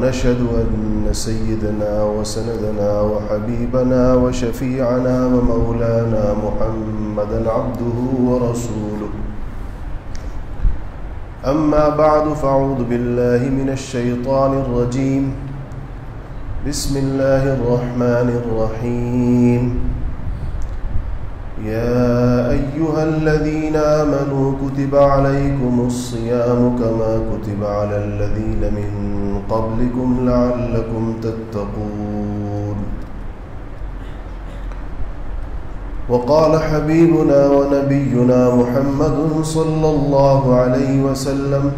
ونشهد أن سيدنا وسندنا وحبيبنا وشفيعنا ومولانا محمدا عبده ورسوله. أما بعد فاعوذ بالله من الشيطان الرجيم. بسم الله الرحمن الرحيم. يا أيها الذين آمنوا كتب عليكم الصيام كما كتب على الذين من قبلكم لعلكم تتقون. وقال حبيبنا ونبينا محمد صلى الله عليه وسلم،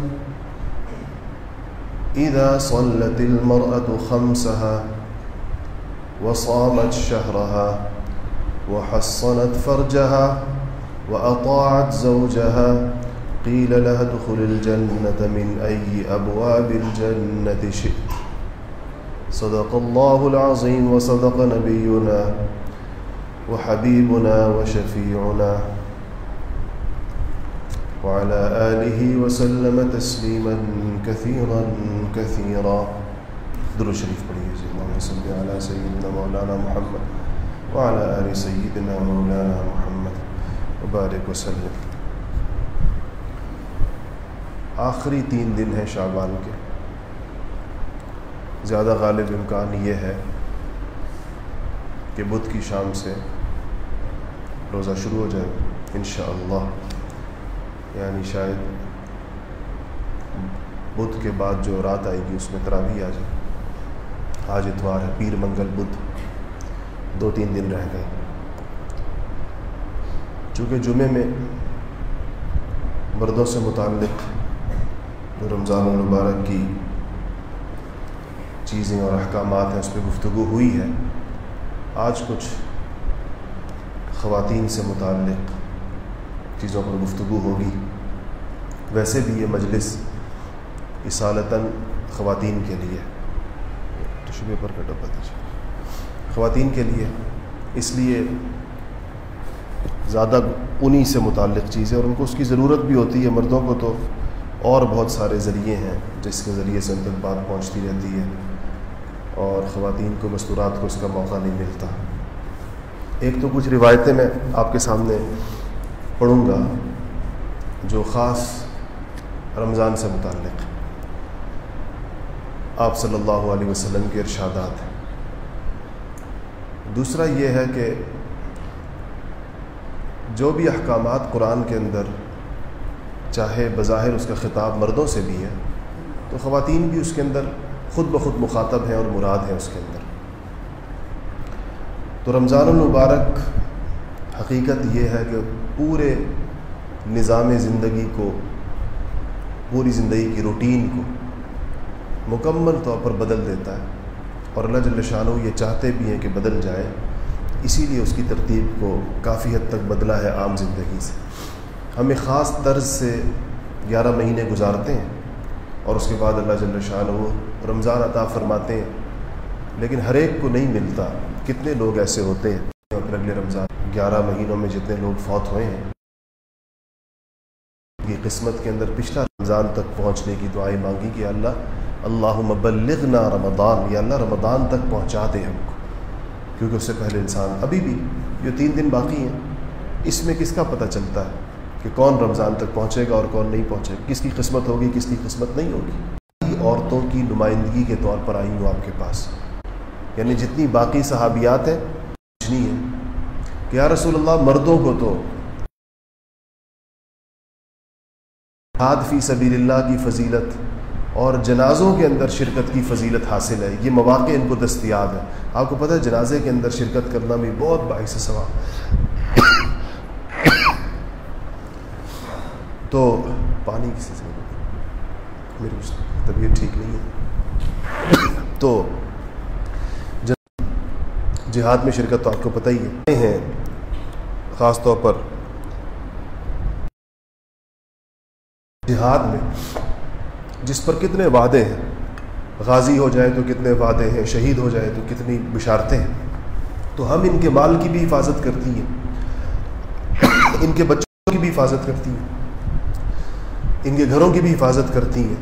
إذا صلت المرأة خمسها وصامت شهرها وحصنت فرجها وأطاعت زوجها، قيل لها ادخل الجنة من أي أبواب الجنة شئت. صدق الله العظيم وصدق نبينا وحبيبنا وشفيعنا. وعلى آله وسلم تسليما كثيرا كثيرا. درو شريف پڑھیے جی، اللهم صل على سيدنا مولانا محمد. وعلى آل سيدنا مولانا محمد وبارك وسلم. آخری تین دن ہیں شعبان کے. زیادہ غالب امکان یہ ہے کہ بدھ کی شام سے روزہ شروع ہو جائے، انشاءاللہ. یعنی شاید بدھ کے بعد جو رات آئے گی، اس میں تراویح آ جائے. آج اتوار ہے، پیر منگل بدھ. دو تین دن رہ گئے۔ چونکہ جمعے میں مردوں سے متعلق جو رمضان المبارک کی چیزیں اور احکامات ہیں، اس پہ گفتگو ہوئی ہے۔ آج کچھ خواتین سے متعلق چیزوں پر گفتگو ہوگی۔ ویسے بھی یہ مجلس اصالتاً خواتین کے لیے ٹشو پیپر کا ڈبہ دیجیے خواتین کے لیے، اس لیے زیادہ انہی سے متعلق چیزیں، اور ان کو اس کی ضرورت بھی ہوتی ہے مردوں کو تو اور بہت سارے ذریعے ہیں جس کے ذریعے سے ان تک بات پہنچتی رہتی ہے، اور خواتین کو مستورات کو اس کا موقع نہیں ملتا۔ ایک تو کچھ روایتیں میں آپ کے سامنے پڑھوں گا جو خاص رمضان سے متعلق۔ آپ صلی اللہ علیہ وسلم کے ارشادات ہیں۔ دوسرا یہ ہے کہ جو بھی احکامات قرآن کے اندر چاہے بظاہر اس کا خطاب مردوں سے بھی ہے، تو خواتین بھی اس کے اندر خود بخود مخاطب ہیں اور مراد ہیں اس کے اندر۔ تو رمضان المبارک حقیقت یہ ہے کہ پورے نظام زندگی کو، پوری زندگی کی روٹین کو مکمل طور پر بدل دیتا ہے۔ اور اللہ جل شاہ یہ چاہتے بھی ہیں کہ بدل جائے۔ اسی لیے اس کی ترتیب کو کافی حد تک بدلا ہے عام زندگی سے۔ ہم ایک خاص طرز سے گیارہ مہینے گزارتے ہیں اور اس کے بعد اللہ جل شاہ رمضان عطا فرماتے ہیں۔ لیکن ہر ایک کو نہیں ملتا کتنے لوگ ایسے ہوتے ہیں اور پھر اگلے رمضان گیارہ مہینوں میں جتنے لوگ فوت ہوئے ہیں۔ کی قسمت کے اندر پچھلا رمضان تک پہنچنے کی دعائیں مانگی کہ اللہ اللہ مبلغنا رمضان، یا اللہ رمضان تک پہنچا دے ہم کو۔ کیونکہ اس سے پہلے انسان ابھی بھی جو تین دن باقی ہیں۔ اس میں کس کا پتہ چلتا ہے کہ کون رمضان تک پہنچے گا اور کون نہیں پہنچے گا؟ کس کی قسمت ہوگی، کس کی قسمت نہیں ہوگی؟ عورتوں کی نمائندگی کے طور پر آئی ہوں آپ کے پاس۔ یعنی جتنی باقی صحابیات ہیں کچھ نہیں ہے کہ یا رسول اللہ، مردوں کو تو ہاد فی سبیل اللہ کی فضیلت اور جنازوں کے اندر شرکت کی فضیلت حاصل ہے۔ یہ مواقع ان کو دستیاب ہیں۔ آپ کو پتہ ہے، جنازے کے اندر شرکت کرنا بھی بہت باعث ثواب تو پانی کسی سے میری طبیعت ٹھیک نہیں ہے۔ تو جہاد میں شرکت تو آپ کو پتہ ہی ہے۔ ہیں خاص طور پر جہاد میں جس پر کتنے وعدے ہیں۔ غازی ہو جائے تو کتنے وعدے ہیں، شہید ہو جائے تو کتنی بشارتیں ہیں۔ تو ہم ان کے مال کی بھی حفاظت کرتی ہیں۔ ان کے بچوں کی بھی حفاظت کرتی ہیں۔ ان کے گھروں کی بھی حفاظت کرتی ہیں۔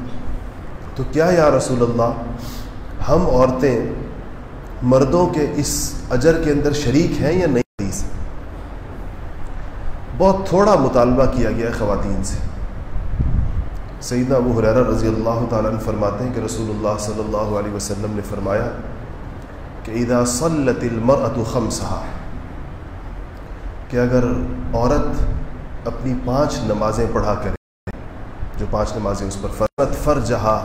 تو کیا یا رسول اللہ، ہم عورتیں مردوں کے اس اجر کے اندر شریک ہیں یا نہیں؟ بہت تھوڑا مطالبہ کیا گیا ہے خواتین سے۔ سیدنا ابو حریرہ رضی اللہ تعالیٰ نے فرماتے ہیں کہ رسول اللہ صلی اللہ علیہ وسلم نے فرمایا کہ اذا صلت المرأة خمسہا، کہ اگر عورت اپنی پانچ نمازیں پڑھا کرے، جو پانچ نمازیں اس پر فرت فر فرجہا،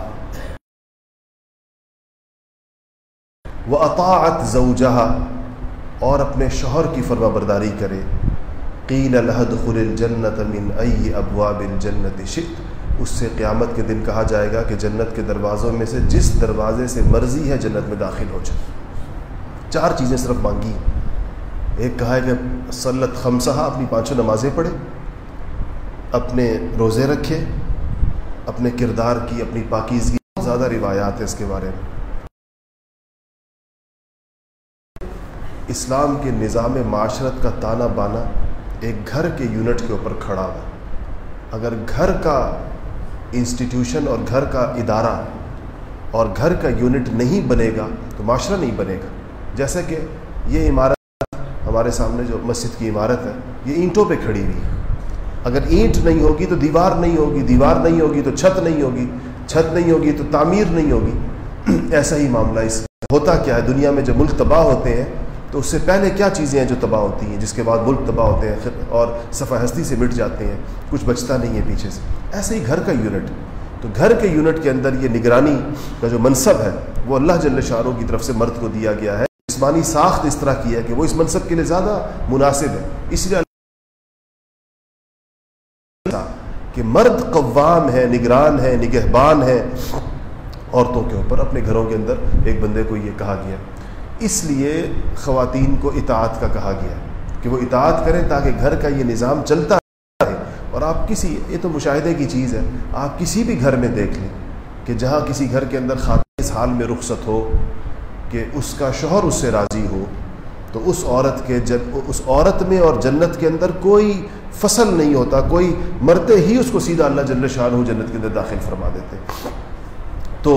وَأَطَاعَتْ زَوْجَهَا اور اپنے شوہر کی فرما برداری کرے قیل لہد خل الجنت من ای ابواب الجنت شئت۔ اس سے قیامت کے دن کہا جائے گا کہ جنت کے دروازوں میں سے جس دروازے سے مرضی ہے جنت میں داخل ہو جائے۔ چار چیزیں صرف مانگی۔ ایک کہا ہے کہ سلت خمسہ، اپنی پانچوں نمازیں پڑھے، اپنے روزے رکھے، اپنے کردار کی، اپنی پاکیزگی۔ زیادہ روایات ہیں اس کے بارے میں۔ اسلام کے نظام معاشرت کا تانا بانا ایک گھر کے یونٹ کے اوپر کھڑا ہوا۔ اگر گھر کا انسٹیٹیوشن اور گھر کا ادارہ اور گھر کا یونٹ نہیں بنے گا تو معاشرہ نہیں بنے گا۔ جیسے کہ یہ عمارت ہمارے سامنے جو مسجد کی عمارت ہے، یہ اینٹوں پہ کھڑی ہوئی ہے۔ اگر اینٹ نہیں ہوگی تو دیوار نہیں ہوگی، دیوار نہیں ہوگی تو چھت نہیں ہوگی، چھت نہیں ہوگی تو تعمیر نہیں ہوگی۔ ایسا ہی معاملہ اس ہوتا کیا ہے؟ دنیا میں جب ملک تباہ ہوتے ہیں تو اس سے پہلے کیا چیزیں ہیں جو تباہ ہوتی ہیں، جس کے بعد ملک تباہ ہوتے ہیں اور صفحہ ہستی سے مٹ جاتے ہیں، کچھ بچتا نہیں ہے پیچھے سے۔ ایسے ہی گھر کا یونٹ۔ تو گھر کے یونٹ کے اندر یہ نگرانی کا جو منصب ہے، وہ اللہ جل شاہوں کی طرف سے مرد کو دیا گیا ہے۔ جسمانی ساخت اس طرح کی ہے کہ وہ اس منصب کے لیے زیادہ مناسب ہے۔ اس لیے کہ مرد قوام ہے، نگران ہے، نگہبان ہے۔ عورتوں کے اوپر، اپنے گھروں کے اندر ایک بندے کو یہ کہا گیا۔ اس لیے خواتین کو اطاعت کا کہا گیا کہ وہ اطاعت کریں تاکہ گھر کا یہ نظام چلتا رہے اور آپ کسی، یہ تو مشاہدے کی چیز ہے، آپ کسی بھی گھر میں دیکھ لیں کہ جہاں کسی گھر کے اندر خاتون اس حال میں رخصت ہو کہ اس کا شوہر اس سے راضی ہو، تو اس عورت کے جن، اس عورت میں اور جنت کے اندر کوئی فصل نہیں ہوتا، کوئی مرتے ہی اس کو سیدھا اللہ جل شاہ جنت کے اندر داخل فرما دیتے۔ تو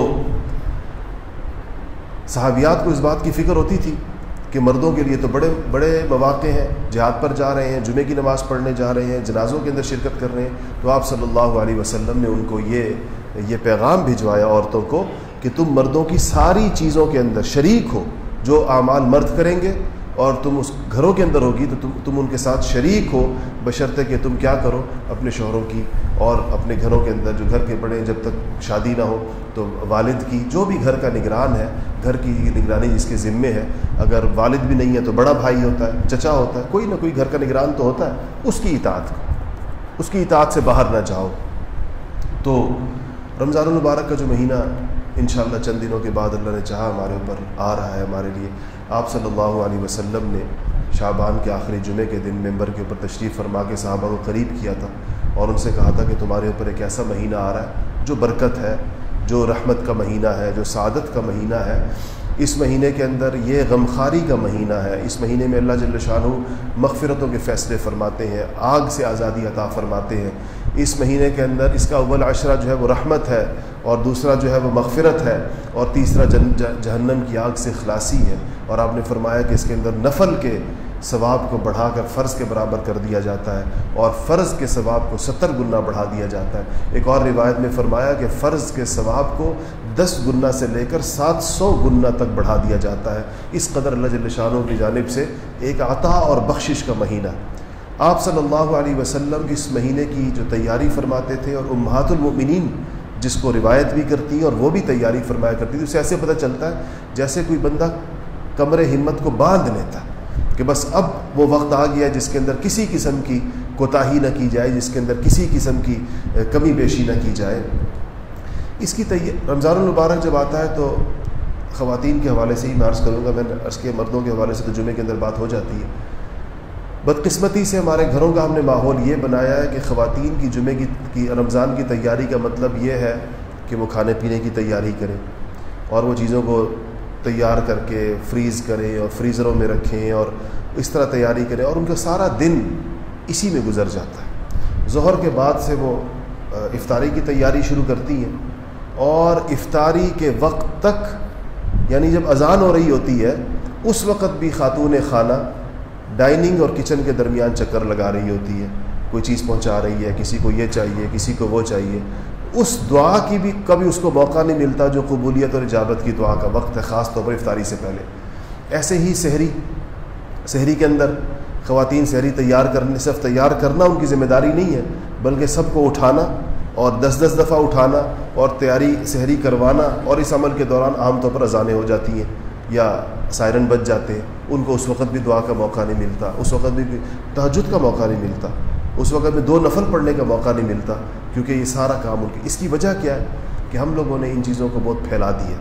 صحابیات کو اس بات کی فکر ہوتی تھی کہ مردوں کے لیے تو بڑے بڑے مواقع ہیں، جہاد پر جا رہے ہیں، جمعے کی نماز پڑھنے جا رہے ہیں، جنازوں کے اندر شرکت کر رہے ہیں۔ تو آپ صلی اللہ علیہ وسلم نے ان کو یہ یہ پیغام بھجوایا عورتوں کو کہ تم مردوں کی ساری چیزوں کے اندر شریک ہو، جو اعمال مرد کریں گے اور تم اس گھروں کے اندر ہوگی تو تم تم ان کے ساتھ شریک ہو۔ بشرطے کہ تم کیا کرو؟ اپنے شوہروں کی اور اپنے گھروں کے اندر جو گھر کے بڑے جب تک شادی نہ ہو تو والد کی جو بھی گھر کا نگران ہے، گھر کی نگرانی جس کے ذمے ہے، اگر والد بھی نہیں ہے تو بڑا بھائی ہوتا ہے، چچا ہوتا ہے، کوئی نہ کوئی گھر کا نگران تو ہوتا ہے۔ اس کی اطاعت اس کی اطاعت سے باہر نہ جاؤ۔ تو رمضان المبارک کا جو مہینہ انشاءاللہ چند دنوں کے بعد اللہ نے چاہا ہمارے اوپر آ رہا ہے ہمارے لیے۔ آپ صلی اللہ علیہ وسلم نے شعبان کے آخری جمعے کے دن ممبر کے اوپر تشریف فرما کے صحابہ کو قریب کیا تھا اور ان سے کہا تھا کہ تمہارے اوپر ایک ایسا مہینہ آ رہا ہے جو برکت ہے، جو رحمت کا مہینہ ہے، جو سعادت کا مہینہ ہے۔ اس مہینے کے اندر یہ غمخاری کا مہینہ ہے۔ اس مہینے میں اللہ جل شاہ مغفرتوں کے فیصلے فرماتے ہیں، آگ سے آزادی عطا فرماتے ہیں۔ اس مہینے کے اندر اس کا اول عشرہ جو ہے وہ رحمت ہے اور دوسرا جو ہے وہ مغفرت ہے اور تیسرا جن جہنم کی آگ سے خلاصی ہے اور آپ نے فرمایا کہ اس کے اندر نفل کے ثواب کو بڑھا کر فرض کے برابر کر دیا جاتا ہے اور فرض کے ثواب کو ستر گنا بڑھا دیا جاتا ہے۔ ایک اور روایت میں فرمایا کہ فرض کے ثواب کو دس گنا سے لے کر سات سو گنا تک بڑھا دیا جاتا ہے۔ اس قدر اللہ جل شانوں کی جانب سے ایک عطا اور بخشش کا مہینہ۔ آپ صلی اللہ علیہ وسلم اس مہینے کی جو تیاری فرماتے تھے اور امہات المؤمنین جس کو روایت بھی کرتی ہیں اور وہ بھی تیاری فرمایا کرتی تھی، اسے ایسے پتہ چلتا ہے جیسے کوئی بندہ کمر ہمت کو باندھ لیتا ہے کہ بس اب وہ وقت آ گیا جس کے اندر کسی قسم کی کوتاہی نہ کی جائے، جس کے اندر کسی قسم کی کمی بیشی نہ کی جائے۔ اس کی تیار، رمضان المبارک جب آتا ہے تو خواتین کے حوالے سے ہی میں عرض کروں گا، میں عرض کے مردوں کے حوالے سے تو جمعے کے اندر بات ہو جاتی ہے۔ بدقسمتی سے ہمارے گھروں کا ہم نے ماحول یہ بنایا ہے کہ خواتین کی جمعے کی کی رمضان کی تیاری کا مطلب یہ ہے کہ وہ کھانے پینے کی تیاری کریں اور وہ چیزوں کو تیار کر کے فریز کریں اور فریزروں میں رکھیں اور اس طرح تیاری کریں اور ان کا سارا دن اسی میں گزر جاتا ہے۔ ظہر کے بعد سے وہ افطاری کی تیاری شروع کرتی ہیں اور افطاری کے وقت تک یعنی جب اذان ہو رہی ہوتی ہے، اس وقت بھی خاتون خانہ ڈائننگ اور کچن کے درمیان چکر لگا رہی ہوتی ہے۔ کوئی چیز پہنچا رہی ہے، کسی کو یہ چاہیے، کسی کو وہ چاہیے۔ اس دعا کی بھی کبھی اس کو موقع نہیں ملتا جو قبولیت اور اجابت کی دعا کا وقت ہے، خاص طور پر افطاری سے پہلے۔ ایسے ہی سحری سحری کے اندر خواتین سحری تیار کرنے صرف تیار کرنا ان کی ذمہ داری نہیں ہے، بلکہ سب کو اٹھانا اور دس دس دفعہ اٹھانا اور تیاری سحری کروانا اور اس عمل کے دوران عام طور پر اذانیں ہو جاتی ہیں۔ یا سائرن بچ جاتے ہیں، ان کو اس وقت بھی دعا کا موقع نہیں ملتا، اس وقت بھی تہجد کا موقع نہیں ملتا، اس وقت میں دو نفل پڑھنے کا موقع نہیں ملتا، کیونکہ یہ سارا کام ان کی اس کی وجہ کیا ہے؟ کہ ہم لوگوں نے ان چیزوں کو بہت پھیلا دیا۔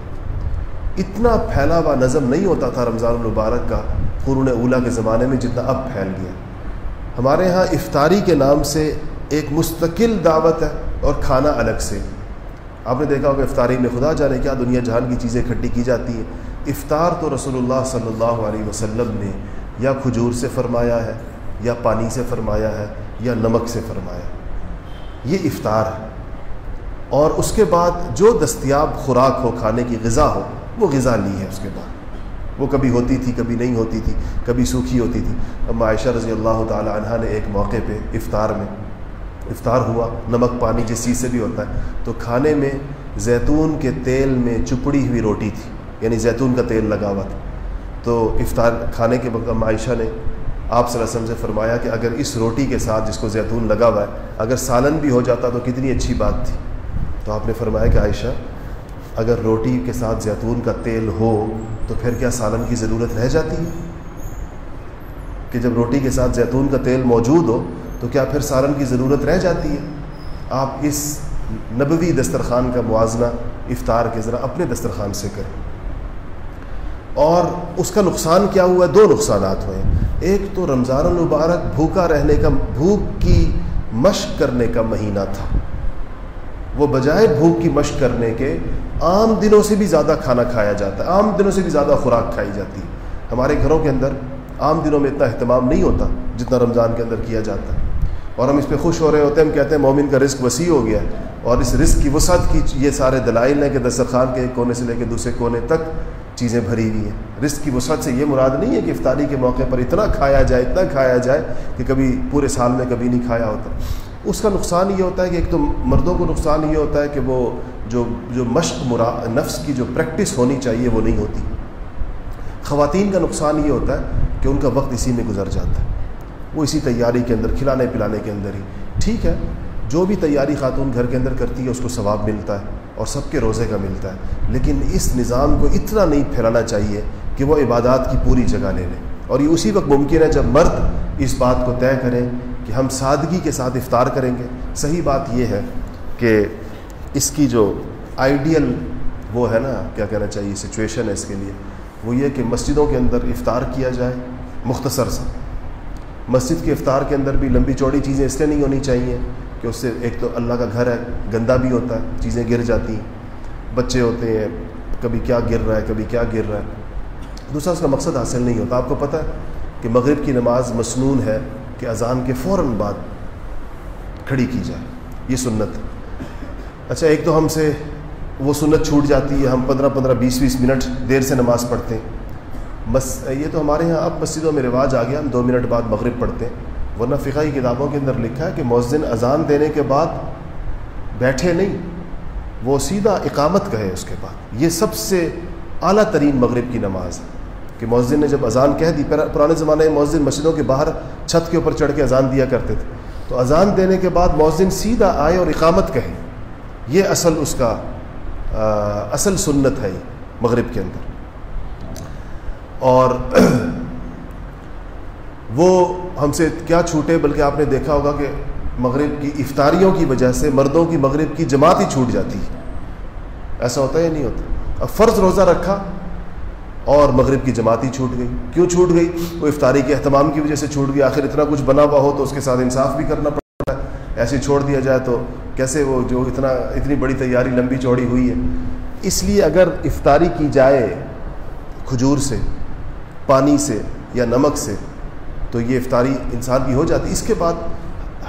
اتنا پھیلا ہوا نظم نہیں ہوتا تھا رمضان المبارک کا، قرون اولا کے زمانے میں جتنا اب پھیل گیا۔ ہمارے ہاں افطاری کے نام سے ایک مستقل دعوت ہے اور کھانا الگ سے۔ آپ نے دیکھا ہوگا افطاری میں خدا جانے کیا دنیا جہان کی چیزیں اکٹھی کی جاتی ہیں۔ افطار تو رسول اللہ صلی اللہ علیہ وسلم نے یا کھجور سے فرمایا ہے، یا پانی سے فرمایا ہے، یا نمک سے فرمایا یہ افطار ہے۔ اور اس کے بعد جو دستیاب خوراک ہو، کھانے کی غذا ہو، وہ غذا لی ہے اس کے بعد۔ وہ کبھی ہوتی تھی، کبھی نہیں ہوتی تھی، کبھی سوکھی ہوتی تھی۔ اب عائشہ رضی اللہ تعالی عنہ نے ایک موقع پہ افطار میں افطار ہوا، نمک پانی جس چیز سے بھی ہوتا ہے۔ تو کھانے میں زیتون کے تیل میں چپڑی ہوئی روٹی تھی۔ یعنی زیتون کا تیل لگا ہوا تھا۔ تو افطار کھانے کے وقت عائشہ نے آپ صلی اللہ علیہ وسلم سے فرمایا کہ اگر اس روٹی کے ساتھ جس کو زیتون لگا ہوا ہے، اگر سالن بھی ہو جاتا تو کتنی اچھی بات تھی۔ تو آپ نے فرمایا کہ عائشہ، اگر روٹی کے ساتھ زیتون کا تیل ہو تو پھر کیا سالن کی ضرورت رہ جاتی ہے؟ کہ جب روٹی کے ساتھ زیتون کا تیل موجود ہو تو کیا پھر سالن کی ضرورت رہ جاتی ہے؟ آپ اس نبوی دسترخوان کا موازنہ افطار کے ذرا اپنے دسترخوان سے کریں۔ اور اس کا نقصان کیا ہوا؟ ہے دو نقصانات ہوئے۔ ایک تو رمضان المبارک بھوکا رہنے کا، بھوک کی مشق کرنے کا مہینہ تھا۔ وہ بجائے بھوک کی مشق کرنے کے، عام دنوں سے بھی زیادہ کھانا کھایا جاتا ہے، عام دنوں سے بھی زیادہ خوراک کھائی جاتی ہے۔ ہمارے گھروں کے اندر عام دنوں میں اتنا اہتمام نہیں ہوتا جتنا رمضان کے اندر کیا جاتا ہے۔ اور ہم اس پہ خوش ہو رہے ہوتے ہیں، ہم کہتے ہیں مومن کا رزق وسیع ہو گیا اور اس رزق کی وسعت کی یہ سارے دلائل ہیں کہ دسترخوان کے ایک کونے سے لے کے دوسرے کونے تک چیزیں بھری ہوئی ہیں۔ رزق کی وسعت سے یہ مراد نہیں ہے کہ افطاری کے موقع پر اتنا کھایا جائے، اتنا کھایا جائے کہ کبھی پورے سال میں کبھی نہیں کھایا ہوتا۔ اس کا نقصان یہ ہوتا ہے کہ ایک تو مردوں کو نقصان یہ ہوتا ہے کہ وہ جو جو مشق مرا، نفس کی جو پریکٹس ہونی چاہیے وہ نہیں ہوتی۔ خواتین کا نقصان یہ ہوتا ہے کہ ان کا وقت اسی میں گزر جاتا ہے۔ وہ اسی تیاری کے اندر، کھلانے پلانے کے اندر ہی۔ ٹھیک ہے، جو بھی تیاری خاتون گھر کے اندر کرتی ہے، اس کو ثواب ملتا ہے۔ اور سب کے روزے کا ملتا ہے۔ لیکن اس نظام کو اتنا نہیں پھیلانا چاہیے کہ وہ عبادات کی پوری جگہ لے لیں اور یہ اسی وقت ممکن ہے جب مرد اس بات کو طے کریں کہ ہم سادگی کے ساتھ افطار کریں گے۔ صحیح بات یہ ہے کہ اس کی جو آئیڈیل وہ ہے نا، کیا کہنا چاہیے سچویشن ہے اس کے لیے۔ وہ یہ کہ مسجدوں کے اندر افطار کیا جائے مختصر سا۔ مسجد کے افطار کے اندر بھی لمبی چوڑی چیزیں اس لیے نہیں ہونی چاہیے۔ کہ اس سے ایک تو اللہ کا گھر ہے، گندا بھی ہوتا ہے، چیزیں گر جاتی ہیں، بچے ہوتے ہیں، کبھی کیا گر رہا ہے، کبھی کیا گر رہا ہے۔ دوسرا، اس کا مقصد حاصل نہیں ہوتا۔ آپ کو پتہ ہے کہ مغرب کی نماز مصنون ہے کہ اذان کے فوراً بعد کھڑی کی جائے۔ یہ سنت اچھا ایک تو ہم سے وہ سنت چھوٹ جاتی ہے، ہم پندرہ پندرہ بیس بیس منٹ دیر سے نماز پڑھتے ہیں۔ بس یہ تو ہمارے یہاں اب مسجدوں میں رواج آ گیا، ہم دو منٹ بعد مغرب پڑھتے ہیں۔ ورنہ فقائی کتابوں کے اندر لکھا ہے کہ مؤذن اذان دینے کے بعد بیٹھے نہیں، وہ سیدھا اقامت کہے اس کے بعد۔ یہ سب سے اعلیٰ ترین مغرب کی نماز ہے۔ کہ مؤذن نے جب اذان کہہ دی پرانے زمانے میں مؤذن مسجدوں کے باہر چھت کے اوپر چڑھ کے اذان دیا کرتے تھے۔ تو اذان دینے کے بعد مؤذن سیدھا آئے اور اقامت کہے۔ یہ اصل اس کا اصل سنت ہے مغرب کے اندر۔ اور وہ ہم سے کیا چھوٹے، بلکہ آپ نے دیکھا ہوگا کہ مغرب کی افطاریوں کی وجہ سے مردوں کی مغرب کی جماعت ہی چھوٹ جاتی ہے۔ ایسا ہوتا ہے یا نہیں ہوتا؟ اب فرض روزہ رکھا اور مغرب کی جماعتی چھوٹ گئی۔ کیوں چھوٹ گئی؟ وہ افطاری کے اہتمام کی وجہ سے چھوٹ گئی۔ آخر اتنا کچھ بنا ہوا ہو تو اس کے ساتھ انصاف بھی کرنا پڑتا ہے۔ ایسے چھوڑ دیا جائے تو کیسے وہ جو اتنا، اتنی بڑی تیاری، لمبی چوڑی ہوئی ہے؟ اس لیے اگر افطاری کی جائے کھجور سے، پانی سے یا نمک سے تو یہ افطاری انسان کی ہو جاتی۔ اس کے بعد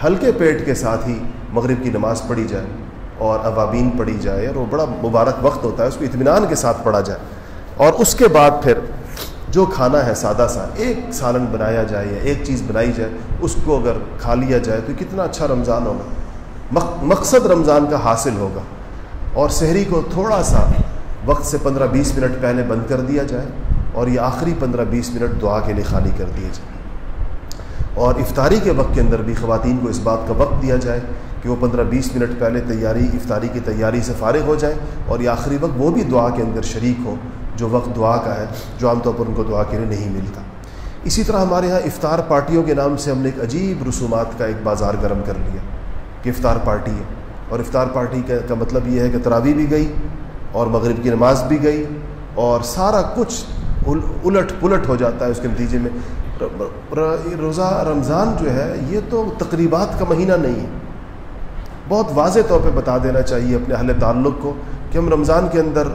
ہلکے پیٹ کے ساتھ ہی مغرب کی نماز پڑھی جائے اور عوابین پڑھی جائے اور وہ بڑا مبارک وقت ہوتا ہے، اس کو اطمینان کے ساتھ پڑھا جائے۔ اور اس کے بعد پھر جو کھانا ہے سادہ سا، ایک سالن بنایا جائے یا ایک چیز بنائی جائے، اس کو اگر کھا لیا جائے تو کتنا اچھا رمضان ہوگا۔ مقصد رمضان کا حاصل ہوگا۔ اور شہری کو تھوڑا سا وقت سے پندرہ بیس منٹ پہلے بند کر دیا جائے اور یہ آخری پندرہ بیس منٹ دعا کے لیے خالی کر دیے جائے۔ اور افطاری کے وقت کے اندر بھی خواتین کو اس بات کا وقت دیا جائے کہ وہ پندرہ بیس منٹ پہلے تیاری، افطاری کی تیاری سے فارغ ہو جائیں اور یہ آخری وقت وہ بھی دعا کے اندر شریک ہو، جو وقت دعا کا ہے، جو عام طور پر ان کو دعا کے لیے نہیں ملتا۔ اسی طرح ہمارے یہاں افطار پارٹیوں کے نام سے ہم نے ایک عجیب رسومات کا ایک بازار گرم کر لیا کہ افطار پارٹی ہے۔ اور افطار پارٹی کا مطلب یہ ہے کہ تراوی بھی گئی اور مغرب کی نماز بھی گئی اور سارا کچھ الٹ پلٹ ہو جاتا ہے اس کے نتیجے میں۔ روزہ رمضان جو ہے، یہ تو تقریبات کا مہینہ نہیں ہے۔ بہت واضح طور پہ بتا دینا چاہیے اپنے اہل تعلق کو کہ ہم رمضان کے اندر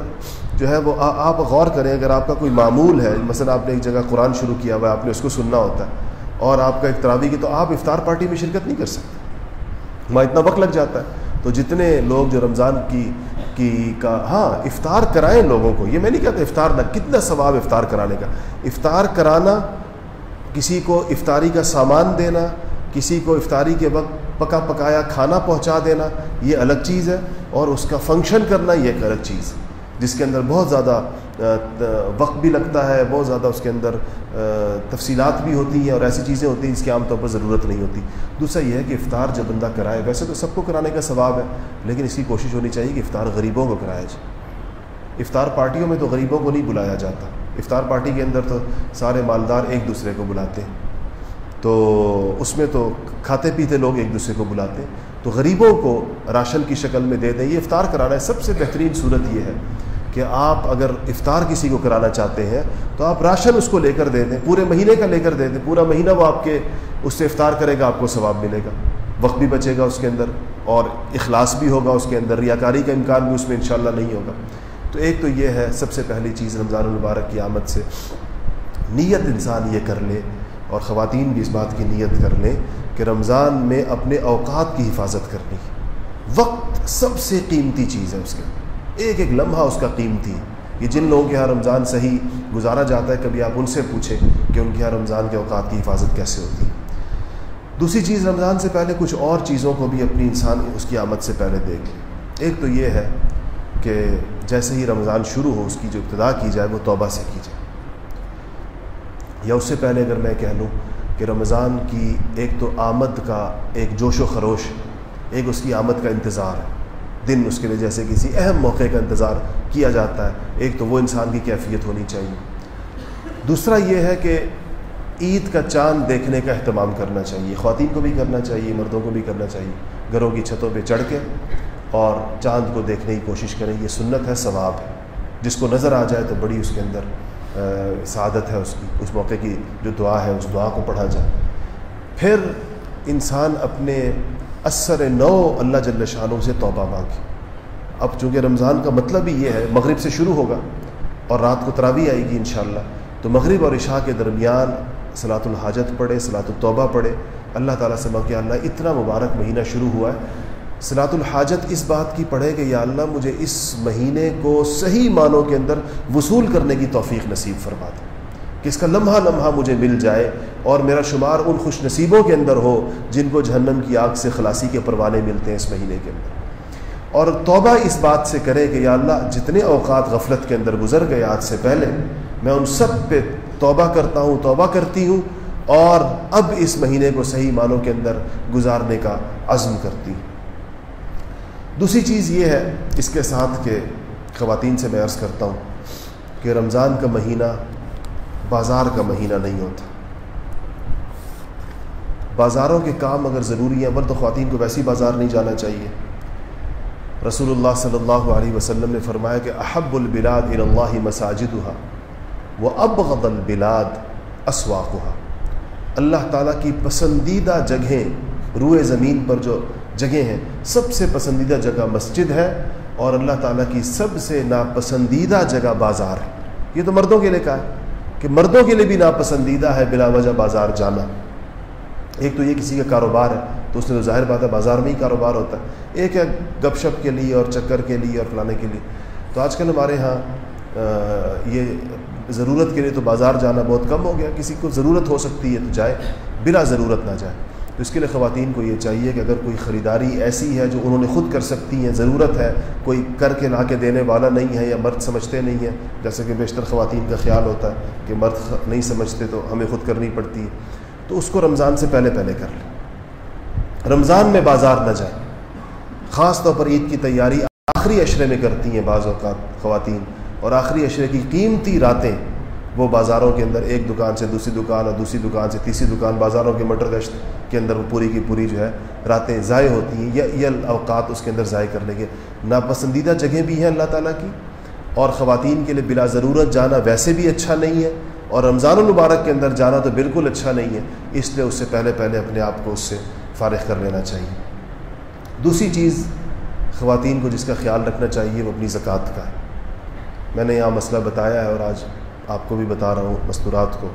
جو ہے وہ آپ غور کریں، اگر آپ کا کوئی معمول ہے، مثلا آپ نے ایک جگہ قرآن شروع کیا ہوا ہے، آپ نے اس کو سننا ہوتا ہے، اور آپ کا ایک کی، تو آپ افطار پارٹی میں شرکت نہیں کر سکتے۔ وہاں اتنا وقت لگ جاتا ہے۔ تو جتنے لوگ جو رمضان کی کی کا ہاں افطار کرائیں لوگوں کو، یہ میں نہیں کہتا افطار نہ، کتنا ثواب افطار کرانے کا۔ افطار کرانا کسی کو افطاری کا سامان دینا، کسی کو افطاری کے وقت پکا پکایا کھانا پہنچا دینا، یہ الگ چیز ہے اور اس کا فنکشن کرنا یہ ایک الگ چیز ہے۔ جس کے اندر بہت زیادہ وقت بھی لگتا ہے، بہت زیادہ اس کے اندر تفصیلات بھی ہوتی ہیں اور ایسی چیزیں ہوتی ہیں جس کی عام طور پر ضرورت نہیں ہوتی۔ دوسرا یہ ہے کہ افطار جب بندہ کرائے، ویسے تو سب کو کرانے کا ثواب ہے، لیکن اس کی کوشش ہونی چاہیے کہ افطار غریبوں کو کرایا جائے۔ افطار پارٹیوں میں تو غریبوں کو نہیں بلایا جاتا۔ افطار پارٹی کے اندر تو سارے مالدار ایک دوسرے کو بلاتے ہیں۔ تو اس میں تو کھاتے پیتے لوگ ایک دوسرے کو بلاتے ہیں۔ تو غریبوں کو راشن کی شکل میں دے دیں۔ یہ افطار کرانا ہے۔ سب سے بہترین صورت یہ ہے کہ آپ اگر افطار کسی کو کرانا چاہتے ہیں تو آپ راشن اس کو لے کر دے دیں۔ پورے مہینے کا لے کر دے دیں۔ پورا مہینہ وہ آپ کے اس سے افطار کرے گا، آپ کو ثواب ملے گا۔ وقت بھی بچے گا اس کے اندر اور اخلاص بھی ہوگا اس کے اندر۔ ریاکاری کا امکان بھی اس میں انشاءاللہ نہیں ہوگا۔ تو ایک تو یہ ہے سب سے پہلی چیز رمضان المبارک کی آمد سے، نیت انسان یہ کر لے اور خواتین بھی اس بات کی نیت کر لیں کہ رمضان میں اپنے اوقات کی حفاظت کرنی۔ وقت سب سے قیمتی چیز ہے اس کے۔ ایک ایک لمحہ اس کا قیمتی یہ جن لوگوں کے یہاں رمضان صحیح گزارا جاتا ہے، کبھی آپ ان سے پوچھیں کہ ان کے یہاں رمضان کے اوقات کی حفاظت کیسے ہوتی ہے۔ دوسری چیز، رمضان سے پہلے کچھ اور چیزوں کو بھی اپنی انسان اس کی آمد سے پہلے دیکھ لیں۔ ایک تو یہ ہے کہ جیسے ہی رمضان شروع ہو، اس کی جو ابتدا کی جائے، وہ توبہ سے کی جائے۔ یا اس سے پہلے اگر میں کہہ لوں کہ رمضان کی ایک تو آمد کا ایک جوش و خروش، ایک اس کی آمد کا انتظار ہے دن اس کے لیے جیسے کسی اہم موقع کا انتظار کیا جاتا ہے، ایک تو وہ انسان کی کیفیت ہونی چاہیے۔ دوسرا یہ ہے کہ عید کا چاند دیکھنے کا اہتمام کرنا چاہیے، خواتین کو بھی کرنا چاہیے، مردوں کو بھی کرنا چاہیے، گھروں کی چھتوں پہ چڑھ کے اور چاند کو دیکھنے کی کوشش کریں، یہ سنت ہے، ثواب ہے۔ جس کو نظر آ جائے تو بڑی اس کے اندر سعادت ہے اس کی، اس موقع کی جو دعا ہے، اس دعا کو پڑھا جائے۔ پھر انسان اپنے اثر نو اللہ جل شاہوں سے توبہ مانگے۔ اب چونکہ رمضان کا مطلب ہی یہ ہے، مغرب سے شروع ہوگا اور رات کو تراوی آئے گی انشاءاللہ، تو مغرب اور عشاء کے درمیان صلاۃ الحاجت پڑھے صلاۃ التوبہ پڑھے۔ اللہ تعالیٰ سے کہ اللہ، اتنا مبارک مہینہ شروع ہوا ہے صلاۃ الحاجت اس بات کی پڑھے کہ یا اللہ مجھے اس مہینے کو صحیح معنوں کے اندر وصول کرنے کی توفیق نصیب فرما دے۔ کہ اس کا لمحہ لمحہ مجھے مل جائے اور میرا شمار ان خوش نصیبوں کے اندر ہو جن کو جہنم کی آگ سے خلاصی کے پروانے ملتے ہیں اس مہینے کے اندر۔ اور توبہ اس بات سے کرے کہ یا اللہ جتنے اوقات غفلت کے اندر گزر گئے آج سے پہلے، میں ان سب پہ توبہ کرتا ہوں، توبہ کرتی ہوں اور اب اس مہینے کو صحیح معنوں کے اندر گزارنے کا عزم کرتی ہوں۔ دوسری چیز یہ ہے اس کے ساتھ کہ خواتین سے میں عرض کرتا ہوں کہ رمضان کا مہینہ بازار کا مہینہ نہیں ہوتا۔ بازاروں کے کام اگر ضروری ہیں بل تو خواتین کو ویسی بازار نہیں جانا چاہیے۔ رسول اللہ صلی اللہ علیہ وسلم نے فرمایا کہ احب البلاد اللہ مساجد ہوا وہ اب غدل بلاد اللہ تعالیٰ کی پسندیدہ جگہیں روئے زمین پر جو جگہیں ہیں سب سے پسندیدہ جگہ مسجد ہے اور اللہ تعالیٰ کی سب سے ناپسندیدہ جگہ بازار ہے۔ یہ تو مردوں کے لیے کہا ہے کہ مردوں کے لیے بھی ناپسندیدہ ہے بلا وجہ بازار جانا۔ ایک تو یہ کسی کا کاروبار ہے، تو اس نے تو ظاہر بات ہے بازار میں ہی کاروبار ہوتا ہے۔ ایک ہے گپ شپ کے لیے اور چکر کے لیے اور فلانے کے لیے۔ تو آج کل ہمارے ہاں یہ ضرورت کے لیے تو بازار جانا بہت کم ہو گیا۔ کسی کو ضرورت ہو سکتی ہے تو جائے، بلا ضرورت نہ جائے۔ تو اس کے لیے خواتین کو یہ چاہیے کہ اگر کوئی خریداری ایسی ہے جو انہوں نے خود کر سکتی ہیں، ضرورت ہے، کوئی کر کے لا کے دینے والا نہیں ہے یا مرد سمجھتے نہیں ہیں جیسے کہ بیشتر خواتین کا خیال ہوتا ہے کہ مرد نہیں سمجھتے تو ہمیں خود کرنی پڑتی ہے۔ تو اس کو رمضان سے پہلے پہلے کر لیں۔ رمضان میں بازار نہ جائیں۔ خاص طور پر عید کی تیاری آخری اشرے میں کرتی ہیں بعض اوقات خواتین، اور آخری اشرے کی قیمتی راتیں وہ بازاروں کے اندر ایک دکان سے دوسری دکان اور دوسری دکان سے تیسری دکان، بازاروں کے مٹر گشت کے اندر وہ پوری کی پوری جو ہے راتیں ضائع ہوتی ہیں یا یہ اوقات اس کے اندر ضائع کرنے کے ناپسندیدہ جگہیں بھی ہیں اللہ تعالیٰ کی اور خواتین کے لیے بلا ضرورت جانا ویسے بھی اچھا نہیں ہے اور رمضان المبارک کے اندر جانا تو بالکل اچھا نہیں ہے، اس لیے اس سے پہلے پہلے اپنے آپ کو اس سے فارغ کر لینا چاہیے۔ دوسری چیز خواتین کو جس کا خیال رکھنا چاہیے وہ اپنی زکوٰۃ کا ہے۔ میں نے یہاں مسئلہ بتایا ہے اور آج آپ کو بھی بتا رہا ہوں مستورات کو،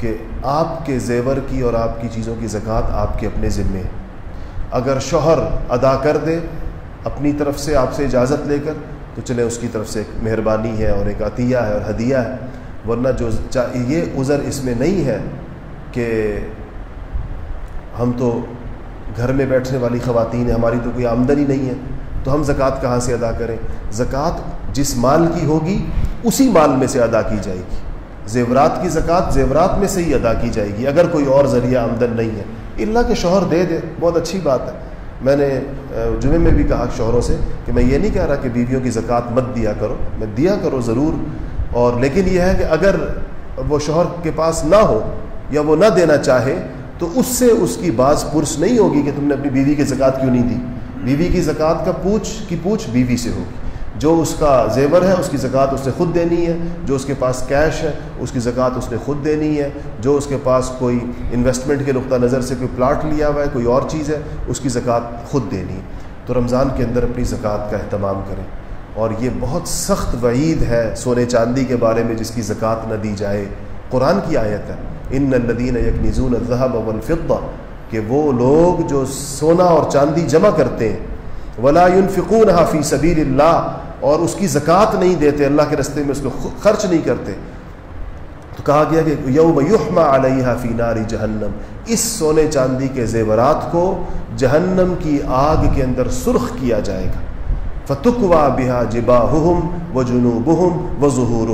کہ آپ کے زیور کی اور آپ کی چیزوں کی زکوٰۃ آپ کے اپنے ذمے اگر شوہر ادا کر دے اپنی طرف سے آپ سے اجازت لے کر، تو چلے اس کی طرف سے ایک مہربانی ہے اور ایک عطیہ ہے اور ہدیہ ہے۔ ورنہ جو یہ عذر اس میں نہیں ہے کہ ہم تو گھر میں بیٹھنے والی خواتین ہیں، ہماری تو کوئی آمدنی نہیں ہے، تو ہم زکوٰۃ کہاں سے ادا کریں؟ زکوٰۃ جس مال کی ہوگی اسی مال میں سے ادا کی جائے گی۔ زیورات کی زکوٰۃ زیورات میں سے ہی ادا کی جائے گی۔ اگر کوئی اور ذریعہ آمدن نہیں ہے۔ اللہ کے شوہر دے دے۔ بہت اچھی بات ہے۔ میں نے جمعے میں بھی کہا شوہروں سے کہ میں یہ نہیں کہہ رہا کہ بیویوں کی زکوٰۃ مت دیا کرو۔ میں دیا کرو ضرور۔ اور لیکن یہ ہے کہ اگر وہ شوہر کے پاس نہ ہو یا وہ نہ دینا چاہے تو اس سے اس کی بعض پرس نہیں ہوگی کہ تم نے اپنی بیوی کی زکوٰۃ کیوں نہیں دی۔ بیوی کی زکوٰۃ کا پوچھ، کی پوچھ بیوی سے ہوگی۔ جو اس کا زیور ہے، اس کی زکوٰۃ اس نے خود دینی ہے، جو اس کے پاس کیش ہے، اس کی زکوٰۃ اس نے خود دینی ہے، جو اس کے پاس کوئی انویسٹمنٹ کے نقطہ نظر سے کوئی پلاٹ لیا ہوا ہے، کوئی اور چیز ہے، اس کی زکوٰۃ خود دینی ہے۔ تو رمضان کے اندر اپنی زکوٰۃ کا اہتمام کریں۔ اور یہ بہت سخت وعید ہے سونے چاندی کے بارے میں، جس کی زکوٰۃ نہ دی جائے۔ قرآن کی آیت ہے، ان ندین یک نزون الظہب والفضہ کہ وہ لوگ جو سونا اور چاندی جمع کرتے ہیں، ولا ينفقون فی سبیل اللہ اور اس کی زکوٰۃ نہیں دیتے، اللہ کے رستے میں اس کو خرچ نہیں کرتے۔ تو کہا گیا کہ یوم یحما علیہ فی نار جہنم، اس سونے چاندی کے زیورات کو جہنم کی آگ کے اندر سرخ کیا جائے گا۔ فتق وا بحا جبا ہم و جنوبہم و ظہور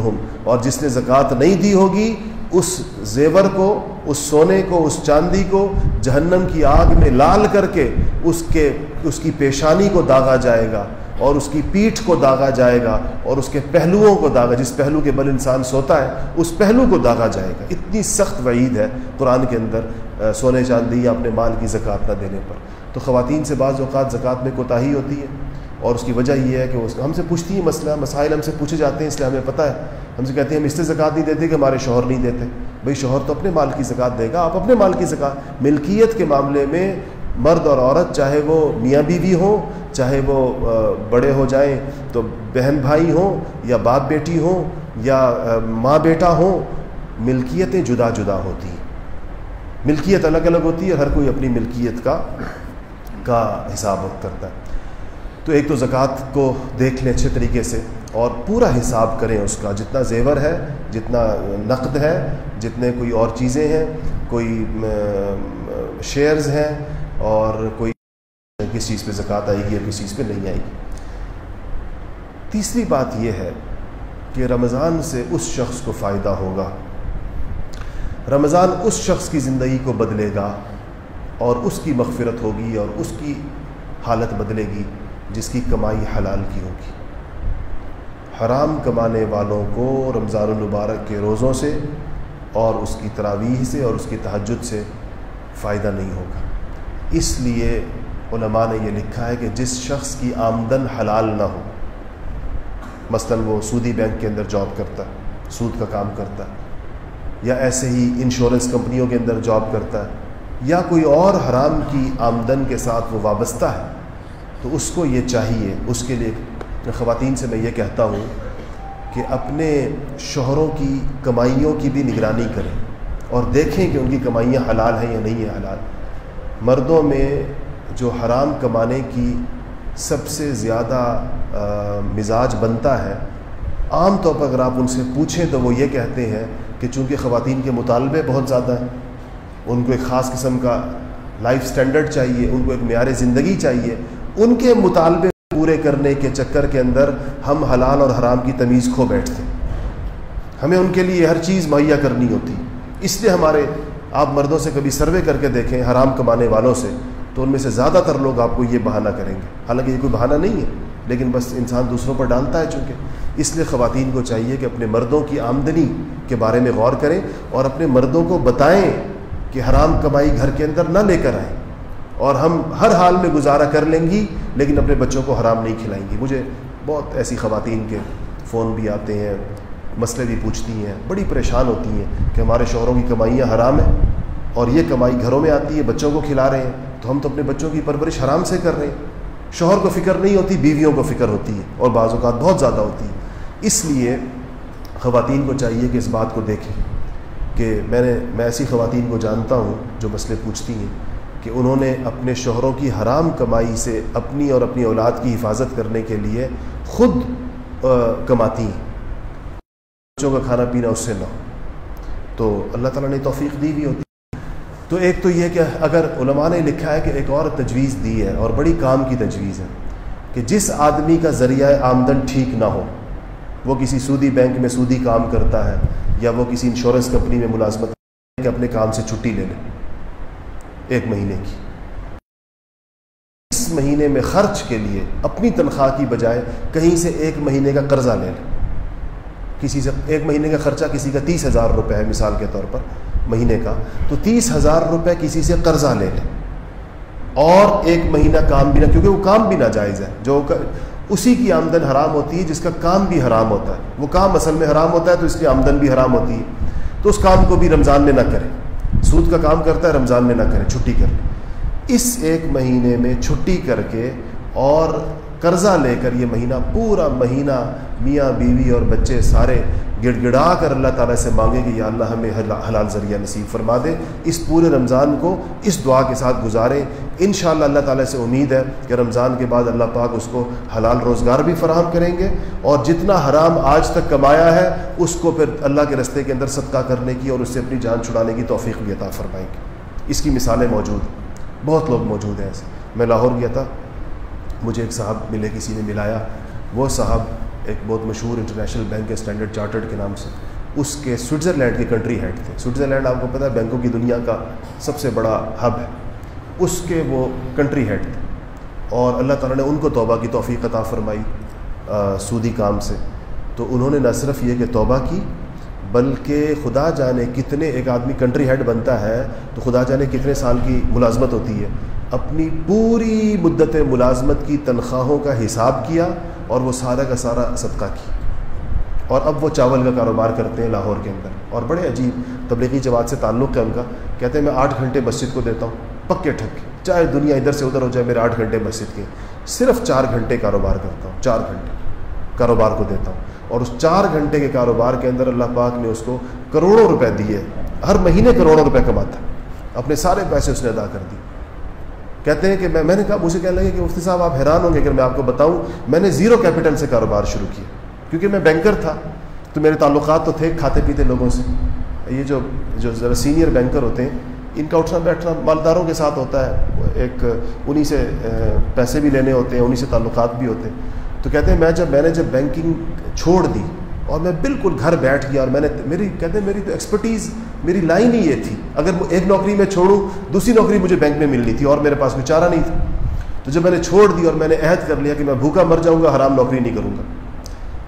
اور جس نے زکوٰۃ نہیں دی ہوگی، اس زیور کو، اس سونے کو، اس چاندی کو جہنم کی آگ میں لال کر کے اس کے، اس کی پیشانی کو داغا جائے گا۔ اور اس کی پیٹھ کو داغا جائے گا اور اس کے پہلوؤں کو داغا، جس پہلو کے بل انسان سوتا ہے، اس پہلو کو داغا جائے گا۔ اتنی سخت وعید ہے قرآن کے اندر سونے چاندی یا اپنے مال کی زکوٰۃ نہ دینے پر۔ تو خواتین سے بعض اوقات زکوٰۃ میں کوتاہی ہوتی ہے اور اس کی وجہ یہ ہے کہ ہم سے پوچھتی ہیں مسئلہ، مسائل ہم سے پوچھے جاتے ہیں، اس لیے ہمیں پتہ ہے۔ ہم سے کہتے ہیں، ہم اس سے زکوٰۃ نہیں دیتے کہ ہمارے شوہر نہیں دیتے۔ بھائی، شوہر تو اپنے مال کی زکوٰۃ دے گا، آپ اپنے مال کی زکوٰۃ۔ ملکیت کے معاملے میں مرد اور عورت، چاہے وہ میاں بیوی ہوں چاہے وہ بڑے ہو جائیں تو بہن بھائی ہوں یا باپ بیٹی ہوں یا ماں بیٹا ہوں، ملکیتیں جدا جدا ہوتی ملکیت الگ الگ ہوتی ہے ہر کوئی اپنی ملکیت کا کا حساب کرتا ہے۔ تو ایک تو زکوٰۃ کو دیکھ لیں اچھے طریقے سے اور پورا حساب کریں اس کا۔ جتنا زیور ہے، جتنا نقد ہے، جتنے کوئی اور چیزیں ہیں، کوئی شیئرز ہیں اور کوئی کس چیز پہ زکوٰۃ آئے گی یا کس چیز پہ نہیں آئے گی۔ تیسری بات یہ ہے کہ رمضان سے اس شخص کو فائدہ ہوگا۔ رمضان اس شخص کی زندگی کو بدلے گا اور اس کی مغفرت ہوگی اور اس کی حالت بدلے گی جس کی کمائی حلال کی ہوگی۔ حرام کمانے والوں کو رمضان المبارک کے روزوں سے اور اس کی تراویح سے اور اس کی تہجد سے فائدہ نہیں ہوگا۔ اس لیے علماء نے یہ لکھا ہے کہ جس شخص کی آمدن حلال نہ ہو، مثلا وہ سودی بینک کے اندر جاب کرتا ہے سود کا کام کرتا ہے یا ایسے ہی انشورنس کمپنیوں کے اندر جاب کرتا ہے یا کوئی اور حرام کی آمدن کے ساتھ وہ وابستہ ہے، تو اس کو یہ چاہیے۔ اس کے لیے خواتین سے میں یہ کہتا ہوں کہ اپنے شوہروں کی کمائیوں کی بھی نگرانی کریں اور دیکھیں کہ ان کی کمائیاں حلال ہیں یا نہیں ہیں حلال۔ مردوں میں جو حرام کمانے کی سب سے زیادہ مزاج بنتا ہے، عام طور پر اگر آپ ان سے پوچھیں تو وہ یہ کہتے ہیں کہ چونکہ خواتین کے مطالبے بہت زیادہ ہیں، ان کو ایک خاص قسم کا لائف سٹینڈرڈ چاہیے، ان کو ایک معیار زندگی چاہیے، ان کے مطالبے پورے کرنے کے چکر کے اندر ہم حلال اور حرام کی تمیز کھو بیٹھتے ہیں۔ ہمیں ان کے لیے ہر چیز مہیا کرنی ہوتی۔ اس لیے ہمارے، آپ مردوں سے کبھی سروے کر کے دیکھیں، حرام کمانے والوں سے تو ان میں سے زیادہ تر لوگ آپ کو یہ بہانہ کریں گے۔ حالانکہ یہ کوئی بہانہ نہیں ہے، لیکن بس انسان دوسروں پر ڈالتا ہے چونکہ۔ اس لیے خواتین کو چاہیے کہ اپنے مردوں کی آمدنی کے بارے میں غور کریں اور اپنے مردوں کو بتائیں کہ حرام کمائی گھر کے اندر نہ لے کر آئیں۔ اور ہم ہر حال میں گزارا کر لیں گی، لیکن اپنے بچوں کو حرام نہیں کھلائیں گی۔ مجھے بہت ایسی خواتین کے فون بھی آتے ہیں، مسئلے بھی پوچھتی ہیں، بڑی پریشان ہوتی ہیں کہ ہمارے شوہروں کی کمائیاں حرام ہیں اور یہ کمائی گھروں میں آتی ہے، بچوں کو کھلا رہے ہیں۔ تو ہم تو اپنے بچوں کی پرورش حرام سے کر رہے ہیں۔ شوہر کو فکر نہیں ہوتی، بیویوں کو فکر ہوتی ہے اور بعض اوقات بہت زیادہ ہوتی ہے۔ اس لیے خواتین کو چاہیے کہ اس بات کو دیکھیں کہ میں نے، میں ایسی خواتین کو جانتا ہوں جو مسئلے پوچھتی ہیں کہ انہوں نے اپنے شوہروں کی حرام کمائی سے اپنی اور اپنی اولاد کی حفاظت کرنے کے لیے خود کماتی ہیں۔ بچوں کا کھانا پینا اس سے نہ ہو۔ تو اللہ تعالیٰ نے توفیق دی بھی ہوتی۔ تو ایک تو یہ کہ اگر علماء نے لکھا ہے کہ ایک اور تجویز دی ہے اور بڑی کام کی تجویز ہے کہ جس آدمی کا ذریعہ آمدن ٹھیک نہ ہو، وہ کسی سودی بینک میں سودی کام کرتا ہے یا وہ کسی انشورنس کمپنی میں ملازمت کہ اپنے کام سے چھٹی لے لے، ایک مہینے کی۔ اس مہینے میں خرچ کے لیے اپنی تنخواہ کی بجائے کہیں سے ایک مہینے کا قرضہ لے لے۔ کسی سے ایک مہینے کا خرچہ کسی کا تیس ہزار روپے ہے مثال کے طور پر۔ مہینے کا، تو تیس ہزار روپے کسی سے قرضہ لے لیں اور ایک مہینہ کام بھی نہ، کیونکہ وہ کام بھی ناجائز ہے۔ جو اسی کی آمدن حرام ہوتی ہے جس کا کام بھی حرام ہوتا ہے۔ وہ کام اصل میں حرام ہوتا ہے تو اس کی آمدن بھی حرام ہوتی ہے۔ تو اس کام کو بھی رمضان میں نہ کرے۔ سود کا کام کرتا ہے، رمضان میں نہ کرے، چھٹی کر اس ایک مہینے میں چھٹی کر کے اور قرضہ لے کر یہ مہینہ، پورا مہینہ میاں بیوی اور بچے سارے گڑ گڑا کر اللہ تعالیٰ سے مانگے کہ یا اللہ ہمیں حلال ذریعہ نصیب فرما دے، اس پورے رمضان کو اس دعا کے ساتھ گزاریں ان شاء اللہ اللہ تعالیٰ سے امید ہے کہ رمضان کے بعد اللہ پاک اس کو حلال روزگار بھی فراہم کریں گے اور جتنا حرام آج تک کمایا ہے، اس کو پھر اللہ کے رستے کے اندر صدقہ کرنے کی اور اس سے اپنی جان چھڑانے کی توفیق بھی عطا فرمائیں گے۔ اس کی مثالیں موجود ہیں۔ بہت لوگ موجود ہیں ایسے۔ میں لاہور گیا تھا، مجھے ایک صاحب ملے، کسی نے ملایا۔ وہ صاحب ایک بہت مشہور انٹرنیشنل بینک کے اسٹینڈرڈ چارٹرڈ کے نام سے۔ اس کے سوئٹزرلینڈ کے کنٹری ہیڈ تھے۔ سوئٹزرلینڈ آپ کو پتہ ہے بینکوں کی دنیا کا سب سے بڑا ہب ہے۔ اس کے وہ کنٹری ہیڈ تھے۔ اور اللہ تعالیٰ نے ان کو توبہ کی توفیق عطا فرمائی سودی کام سے۔ تو انہوں نے نہ صرف یہ کہ توبہ کی، بلکہ خدا جانے کتنے ایک آدمی کنٹری ہیڈ بنتا ہے، تو خدا جانے کتنے سال کی ملازمت ہوتی ہے۔ اپنی پوری مدت ملازمت کی تنخواہوں کا حساب کیا اور وہ سارا کا سارا صدقہ کی۔ اور اب وہ چاول کا کاروبار کرتے ہیں لاہور کے اندر۔ اور بڑے عجیب تبلیغی جماعت سے تعلق ہے ان کا۔ کہتے ہیں میں آٹھ گھنٹے مسجد کو دیتا ہوں، پکے ٹھک چاہے دنیا ادھر سے ادھر ہو جائے، میرے آٹھ گھنٹے مسجد کے۔ صرف چار گھنٹے کاروبار کرتا ہوں، چار گھنٹے کاروبار کو دیتا ہوں۔ اور اس چار گھنٹے کے کاروبار کے اندر اللہ پاک نے اس کو کروڑوں روپے دیے۔ ہر مہینے کروڑوں روپے کماتا اپنے سارے پیسے اس نے ادا کر دیے۔ کہتے ہیں کہ میں میں نے کہا مجھے کہنے لگے کہ مفتی صاحب، آپ حیران ہوں گے اگر میں آپ کو بتاؤں، میں نے زیرو کیپٹل سے کاروبار شروع کیا، کیونکہ میں بینکر تھا، تو میرے تعلقات تو تھے کھاتے پیتے لوگوں سے۔ یہ جو جو ذرا سینئر بینکر ہوتے ہیں، ان کا اٹھنا بیٹھنا مالداروں کے ساتھ ہوتا ہے۔ ایک، انہی سے پیسے بھی لینے ہوتے ہیں، انہی سے تعلقات بھی ہوتے ہیں۔ تو کہتے ہیں، میں جب میں نے جب بینکنگ چھوڑ دی اور میں بالکل گھر بیٹھ گیا اور میں نے میری کہتے ہیں، میری تو ایکسپرٹیز میری لائن ہی یہ تھی۔ اگر ایک نوکری میں چھوڑوں، دوسری نوکری مجھے بینک میں ملنی تھی اور میرے پاس کوئی چارہ نہیں تھا۔ تو جب میں نے چھوڑ دی اور میں نے عہد کر لیا کہ میں بھوکا مر جاؤں گا، حرام نوکری نہیں کروں گا۔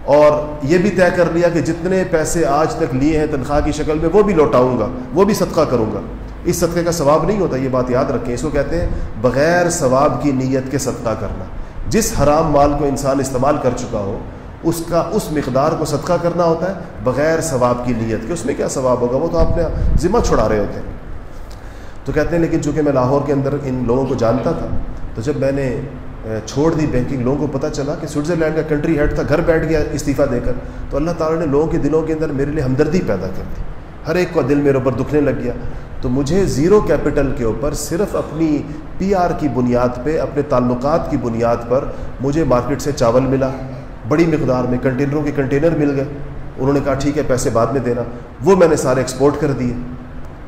اور یہ بھی طے کر لیا کہ جتنے پیسے آج تک لیے ہیں تنخواہ کی شکل میں، وہ بھی لوٹاؤں گا، وہ بھی صدقہ کروں گا۔ اس صدقے کا ثواب نہیں ہوتا، یہ بات یاد رکھیں۔ اس کو کہتے ہیں بغیر ثواب کی نیت کے صدقہ کرنا۔ جس حرام مال کو انسان استعمال کر چکا ہو اس کا اس مقدار کو صدقہ کرنا ہوتا ہے، بغیر ثواب کی نیت کہ اس میں کیا ثواب ہوگا؟ وہ تو آپ نے ذمہ چھڑا رہے ہوتے ہیں۔ تو کہتے ہیں، لیکن چونکہ میں لاہور کے اندر ان لوگوں کو جانتا تھا، تو جب میں نے چھوڑ دی بینکنگ، لوگوں کو پتہ چلا کہ سوئٹزرلینڈ کا کنٹری ہیڈ تھا، گھر بیٹھ گیا استعفیٰ دے کر، تو اللہ تعالیٰ نے لوگوں کے دلوں کے اندر میرے لیے ہمدردی پیدا کر دی۔ ہر ایک کو دل میرے اوپر دکھنے لگ گیا۔ تو مجھے زیرو کیپٹل کے اوپر صرف اپنی پی آر کی بنیاد پہ، اپنے تعلقات کی بنیاد پر مجھے مارکیٹ سے چاول ملا۔ بڑی مقدار میں کنٹینروں کے کنٹینر مل گئے۔ انہوں نے کہا، ٹھیک ہے، پیسے بعد میں دینا۔ وہ میں نے سارے ایکسپورٹ کر دیے۔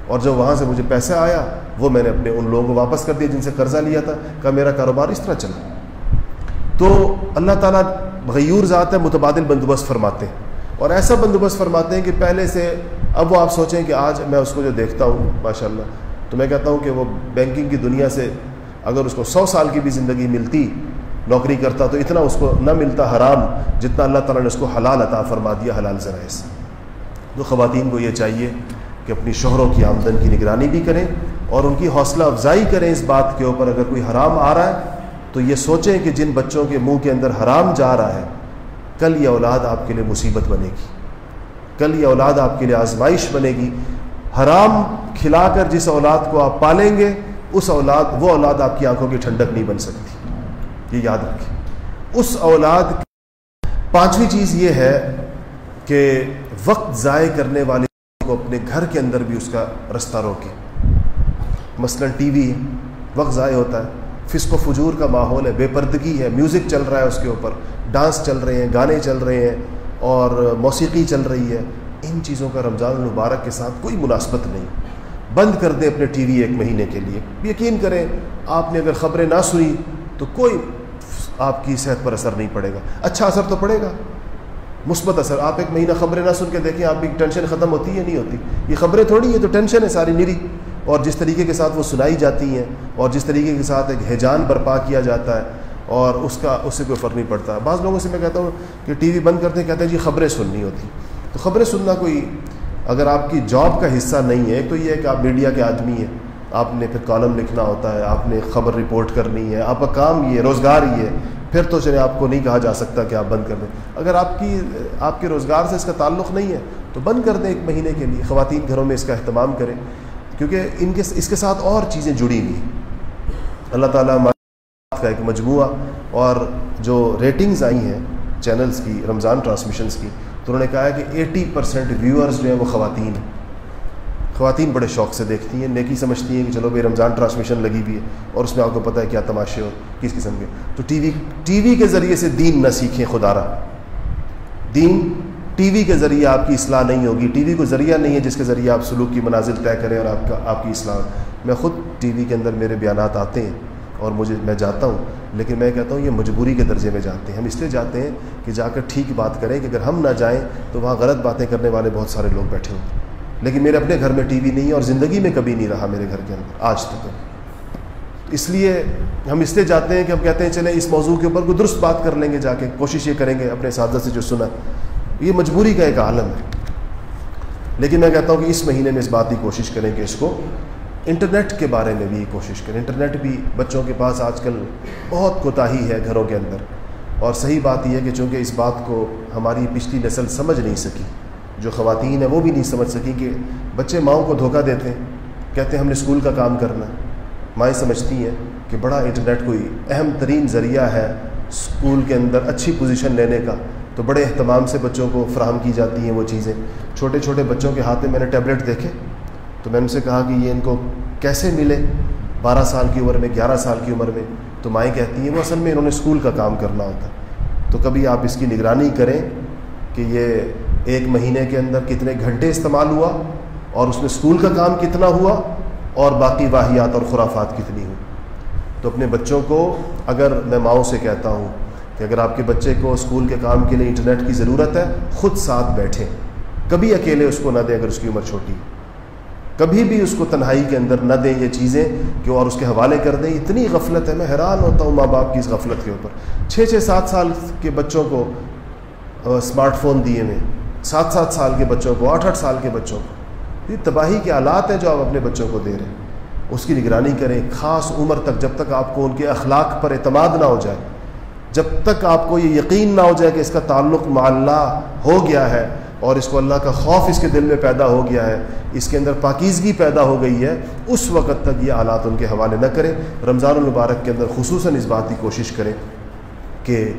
اور جب وہاں سے مجھے پیسے آیا، وہ میں نے اپنے ان لوگوں کو واپس کر دیا جن سے قرضہ لیا تھا کہ میرا کاروبار اس طرح چلا۔ تو اللہ تعالیٰ غیور ذات ہے، متبادل بندوبست فرماتے ہیں۔ اور ایسا بندوبست فرماتے ہیں کہ پہلے سے اب وہ آپ سوچیں کہ آج میں اس کو جو دیکھتا ہوں ماشاء اللہ تو میں کہتا ہوں کہ وہ بینکنگ کی دنیا سے اگر اس کو سو سال کی بھی زندگی ملتی نوکری کرتا تو اتنا اس کو نہ ملتا حرام جتنا اللہ تعالیٰ نے اس کو حلال عطا فرما دیا، حلال ذرائع سے۔ تو خواتین کو یہ چاہیے کہ اپنی شوہروں کی آمدن کی نگرانی بھی کریں اور ان کی حوصلہ افزائی کریں اس بات کے اوپر۔ اگر کوئی حرام آ رہا ہے تو یہ سوچیں کہ جن بچوں کے منہ کے اندر حرام جا رہا ہے، کل یہ اولاد آپ کے لیے مصیبت بنے گی۔ کل یہ اولاد آپ کے لیے آزمائش بنے گی۔ حرام کھلا کر جس اولاد کو آپ پالیں گے، اس اولاد، وہ اولاد آپ کی آنکھوں کی ٹھنڈک نہیں بن سکتی۔ یہ یاد رکھیں۔ اس اولاد پانچویں چیز یہ ہے کہ وقت ضائع کرنے والے کو اپنے گھر کے اندر بھی اس کا رستہ روکے مثلا ٹی وی وقت ضائع ہوتا ہے، فسق و فجور کا ماحول ہے بے پردگی ہے، میوزک چل رہا ہے اس کے اوپر، ڈانس چل رہے ہیں، گانے چل رہے ہیں اور موسیقی چل رہی ہے۔ ان چیزوں کا رمضان المبارک کے ساتھ کوئی مناسبت نہیں۔ بند کر دیں اپنے ٹی وی ایک مہینے کے لیے۔ یقین کریں، آپ نے اگر خبریں نہ سنی تو کوئی آپ کی صحت پر اثر نہیں پڑے گا۔ اچھا اثر تو پڑے گا۔ مثبت اثر۔ آپ ایک مہینہ خبریں نہ سن کے دیکھیں، آپ کی ٹینشن ختم ہوتی ہے نہیں ہوتی؟ یہ خبریں تھوڑی ہیں تو ٹینشن ہے، ساری نیری اور جس طریقے کے ساتھ وہ سنائی جاتی ہیں، اور جس طریقے کے ساتھ ایک حیجان برپا کیا جاتا ہے، اور اس کا، اس سے کوئی فرق نہیں پڑتا۔ بعض لوگوں سے میں کہتا ہوں کہ ٹی وی بند کرتے ہیں، کہتے ہیں جی خبریں سننی ہوتی۔ تو خبریں سننا کوئی، اگر آپ کی جاب کا حصہ نہیں ہے، تو یہ ہے کہ آپ میڈیا کے آدمی ہیں۔ آپ نے پھر کالم لکھنا ہوتا ہے، آپ نے خبر رپورٹ کرنی ہے، آپ کا کام یہ روزگار یہ ہے۔ پھر تو چلے، آپ کو نہیں کہا جا سکتا کہ آپ بند کر دیں۔ اگر آپ کی، آپ کے روزگار سے اس کا تعلق نہیں ہے، تو بند کر دیں ایک مہینے کے لیے۔ خواتین گھروں میں اس کا اہتمام کریں۔ کیونکہ ان کے، اس کے ساتھ اور چیزیں جڑی ہوئی اللہ تعالیٰ کا ایک مجموعہ اور جو ریٹنگز آئی ہیں چینلز کی، رمضان ٹرانسمیشنز کی، تو انہوں نے کہا ہے کہ ایٹی پرسینٹ ویورز جو ہیں وہ خواتین ہیں۔ خواتین بڑے شوق سے دیکھتی ہیں، نیکی سمجھتی ہیں کہ چلو بھائی رمضان ٹرانسمیشن لگی ہوئی ہے اور اس میں آپ کو پتہ ہے کیا تماشے ہو کس قسم کے۔ تو ٹی وی ٹی وی کے ذریعے سے دین نہ سیکھیں خدا را دین ٹی وی کے ذریعے آپ کی اصلاح نہیں ہوگی۔ ٹی وی کو ذریعہ نہیں ہے جس کے ذریعے آپ سلوک کی منازل طے کریں اور آپ کا، آپ کی اصلاح۔ میں خود ٹی وی کے اندر میرے بیانات آتے ہیں اور مجھے، میں جاتا ہوں، لیکن میں کہتا ہوں یہ مجبوری کے درجے میں جاتے ہیں۔ ہم اس لیے جاتے ہیں کہ جا کر ٹھیک بات کریں کہ اگر ہم نہ جائیں تو وہاں غلط باتیں کرنے والے بہت سارے لوگ بیٹھے ہوتے ہیں۔ لیکن میرے اپنے گھر میں ٹی وی نہیں ہے اور زندگی میں کبھی نہیں رہا میرے گھر کے اندر، آج تک۔ اس لیے ہم اس لیے جاتے ہیں کہ ہم کہتے ہیں، چلیں اس موضوع کے اوپر کوئی درست بات کر لیں گے، جا کے کوشش یہ کریں گے اپنے اساتذہ سے جو سنا۔ یہ مجبوری کا ایک عالم ہے۔ لیکن میں کہتا ہوں کہ اس مہینے میں اس بات کی کوشش کریں کہ اس کو انٹرنیٹ کے بارے میں بھی کوشش کریں۔ انٹرنیٹ بھی بچوں کے پاس آج کل بہت کوتاہی ہے گھروں کے اندر۔ اور صحیح بات یہ ہے کہ چونکہ اس بات کو ہماری پچھلی نسل سمجھ نہیں سکی جو خواتین ہیں وہ بھی نہیں سمجھ سکیں کہ بچے ماؤں کو دھوکہ دیتے ہیں، کہتے ہیں ہم نے اسکول کا کام کرنا۔ مائیں سمجھتی ہیں کہ بڑا انٹرنیٹ کوئی اہم ترین ذریعہ ہے اسکول کے اندر اچھی پوزیشن لینے کا۔ تو بڑے اہتمام سے بچوں کو فراہم کی جاتی ہیں وہ چیزیں۔ چھوٹے چھوٹے بچوں کے ہاتھ میں میں نے ٹیبلٹ دیکھے۔ تو میں ان سے کہا کہ یہ ان کو کیسے ملے؟ بارہ سال کی عمر میں، گیارہ سال کی عمر میں۔ تو مائیں کہتی ہیں، وہ اصل میں انہوں نے اسکول کا کام کرنا ہوتا۔ تو کبھی آپ اس کی نگرانی کریں کہ یہ ایک مہینے کے اندر کتنے گھنٹے استعمال ہوا اور اس میں اسکول کا کام کتنا ہوا اور باقی واحیات اور خرافات کتنی ہوئی تو اپنے بچوں کو اگر میں ماؤں سے کہتا ہوں کہ اگر آپ کے بچے کو اسکول کے کام کے لیے انٹرنیٹ کی ضرورت ہے، خود ساتھ بیٹھیں۔ کبھی اکیلے اس کو نہ دیں اگر اس کی عمر چھوٹی۔ کبھی بھی اس کو تنہائی کے اندر نہ دیں یہ چیزیں کہ اور اس کے حوالے کر دیں۔ اتنی غفلت ہے، میں حیران ہوتا ہوں ماں باپ کی اس غفلت کے اوپر۔ چھ چھ سات سال کے بچوں کو اسمارٹ فون دیے ہوئے سات سات سال کے بچوں کو، آٹھ آٹھ سال کے بچوں کو۔ یہ تباہی کے آلات ہیں جو آپ اپنے بچوں کو دے رہے ہیں۔ اس کی نگرانی کریں، خاص عمر تک جب تک آپ کو ان کے اخلاق پر اعتماد نہ ہو جائے، جب تک آپ کو یہ یقین نہ ہو جائے کہ اس کا تعلق مع اللہ ہو گیا ہے اور اس کو اللہ کا خوف اس کے دل میں پیدا ہو گیا ہے، اس کے اندر پاکیزگی پیدا ہو گئی ہے، اس وقت تک یہ حالات ان کے حوالے نہ کریں۔ رمضان المبارک کے اندر خصوصاً اس بات کی کوشش کریں کہ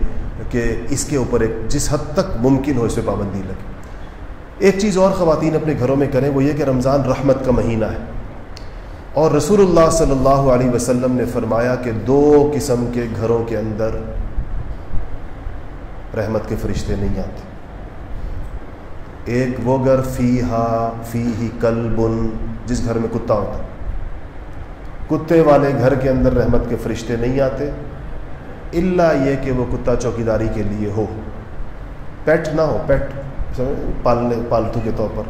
کہ اس کے اوپر ایک جس حد تک ممکن ہو اس پہ پابندی لگے۔ ایک چیز اور خواتین اپنے گھروں میں کریں وہ یہ کہ رمضان رحمت کا مہینہ ہے۔ اور رسول اللہ صلی اللہ علیہ وسلم نے فرمایا کہ دو قسم کے گھروں کے اندر رحمت کے فرشتے نہیں آتے۔ ایک وہ گھر فی ہا فی ہی کل بن جس گھر میں کتا ہوتا کتے والے گھر کے اندر رحمت کے فرشتے نہیں آتے اللہ یہ کہ وہ کتا چوکی داری کے لیے ہو۔ پیٹ نہ ہو، پیٹ پالنے پالتو کے طور پر۔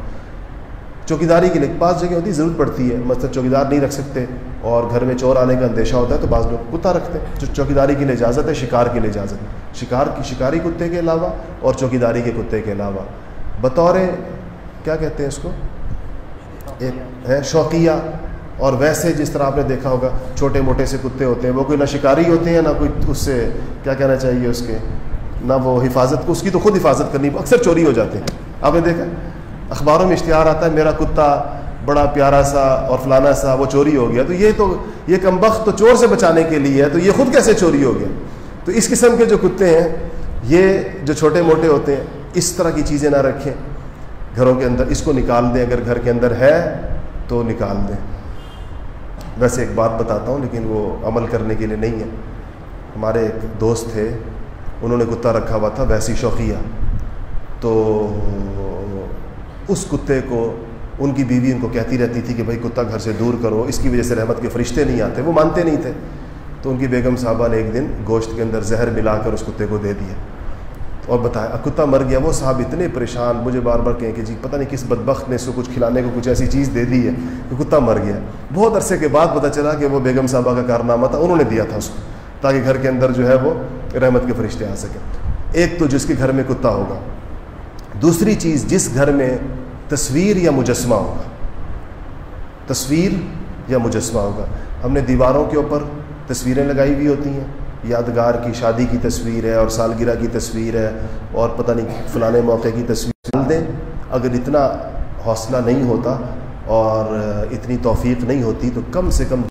چوکی داری کے لیے بعض جگہ ہوتی ضرورت پڑتی ہے۔ مثلا چوکی دار نہیں رکھ سکتے اور گھر میں چور آنے کا اندیشہ ہوتا ہے تو بعض لوگ کتا رکھتے ہیں۔ جو چوکی داری کے لیے اجازت ہے، شکار کے لیے اجازت ہے۔ شکار کی، شکاری کتے کے علاوہ اور چوکی داری کے کتے کے علاوہ۔ بطور کیا کہتے ہیں اس کو؟ ایک ہے، شوقیہ۔ اور ویسے جس طرح آپ نے دیکھا ہوگا، چھوٹے موٹے سے کتے ہوتے ہیں، وہ کوئی نہ شکاری ہوتے ہیں، نہ کوئی اس سے کیا کہنا چاہیے اس کے؟ نہ وہ حفاظت، اس کی تو خود حفاظت کرنی، اکثر چوری ہو جاتے ہیں۔ آپ نے دیکھا؟ اخباروں میں اشتہار آتا ہے، میرا کتا بڑا پیارا سا اور فلانا سا، وہ چوری ہو گیا۔ تو یہ تو، یہ کم بخت تو چور سے بچانے کے لیے ہے، تو یہ خود کیسے چوری ہو گیا؟ تو اس قسم کے جو کتے ہیں، یہ جو چھوٹے موٹے ہوتے ہیں، اس طرح کی چیزیں نہ رکھیں۔ گھروں کے اندر، اس کو نکال دیں، اگر گھر کے اندر ہے تو نکال دیں۔ ویسے ایک بات بتاتا ہوں، لیکن وہ عمل کرنے کے لیے نہیں ہے۔ ہمارے ایک دوست تھے انہوں نے کتا رکھا ہوا تھا، ویسی شوقیہ۔ تو اس کتے کو، ان کی بیوی ان کو کہتی رہتی تھی کہ بھائی کتا گھر سے دور کرو، اس کی وجہ سے رحمت کے فرشتے نہیں آتے، وہ مانتے نہیں تھے۔ تو ان کی بیگم صاحبہ نے ایک دن گوشت کے اندر زہر ملا کر اس کتے کو دے دیا۔ اور بتایا کتا مر گیا، وہ صاحب اتنے پریشان، مجھے بار بار کہیں کہ جی پتہ نہیں کس بدبخت نے اس کو کچھ کھلانے کو کچھ ایسی چیز دے دی ہے کہ کتا مر گیا۔ بہت عرصے کے بعد پتہ چلا کہ وہ بیگم صاحبہ کا کارنامہ تھا، انہوں نے دیا تھا اس کو، تاکہ گھر کے اندر جو ہے وہ رحمت کے فرشتے آ سکیں۔ ایک تو جس کے گھر میں کتا ہوگا، دوسری چیز جس گھر میں تصویر یا مجسمہ ہوگا۔ تصویر یا مجسمہ ہوگا۔ ہم نے دیواروں کے اوپر تصویریں لگائی ہوئی ہوتی ہیں۔ یادگار کی شادی کی تصویر ہے اور سالگرہ کی تصویر ہے اور پتہ نہیں فلانے موقع کی تصویر۔ دیں اگر اتنا حوصلہ نہیں ہوتا اور اتنی توفیق نہیں ہوتی تو کم سے کم۔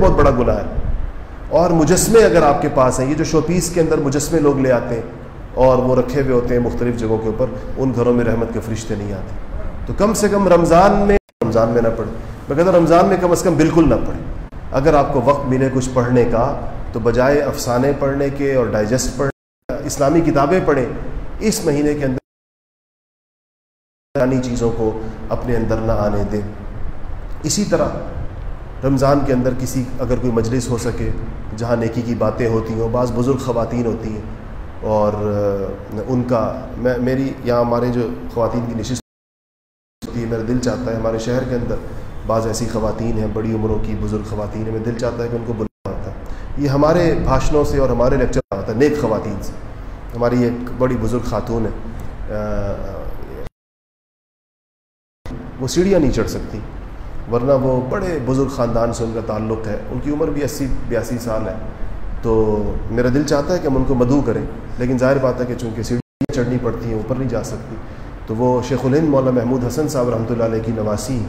بہت بڑا گناہ ہے۔ اور مجسمے اگر آپ کے پاس ہیں، یہ جو شو پیس کے اندر مجسمے لوگ لے آتے ہیں اور وہ رکھے ہوئے ہوتے ہیں مختلف جگہوں کے اوپر، ان گھروں میں رحمت کے فرشتے نہیں آتے۔ تو کم سے کم رمضان میں رمضان میں نہ پڑھے میں کہتا ہوں رمضان میں کم از کم بالکل نہ پڑھے اگر آپ کو وقت ملے کچھ پڑھنے کا، تو بجائے افسانے پڑھنے کے اور ڈائجسٹ پڑھنے اسلامی کتابیں پڑھیں۔ اس مہینے کے اندر چیزوں کو اپنے اندر نہ آنے دیں۔ اسی طرح رمضان کے اندر کسی اگر کوئی مجلس ہو سکے جہاں نیکی کی باتیں ہوتی ہوں، بعض بزرگ خواتین ہوتی ہیں اور ان کا، میں، میری یہاں ہمارے جو خواتین کی نشست ہوتی ہے، میرا دل چاہتا ہے ہمارے شہر کے اندر بعض ایسی خواتین ہیں، بڑی عمروں کی بزرگ خواتین ہیں، میں دل چاہتا ہے کہ ان کو بلایا ہوتا ہے۔ یہ ہمارے بھاشنوں سے اور ہمارے لیکچر ہوتا ہے، نیک خواتین سے۔ ہماری ایک بڑی بزرگ خاتون ہے وہ سیڑھیاں نہیں چڑھ سکتی۔ ورنہ وہ بڑے بزرگ خاندان سے ان کا تعلق ہے۔ ان کی عمر بھی اسی، بیاسی سال ہے۔ تو میرا دل چاہتا ہے کہ ہم ان کو مدعو کریں، لیکن ظاہر بات ہے کہ چونکہ سیڑھیاں چڑھنی پڑتی ہیں، اوپر نہیں جا سکتی۔ تو وہ شیخ الہند مولانا محمود حسن صاحب رحمۃ اللہ علیہ کی نواسی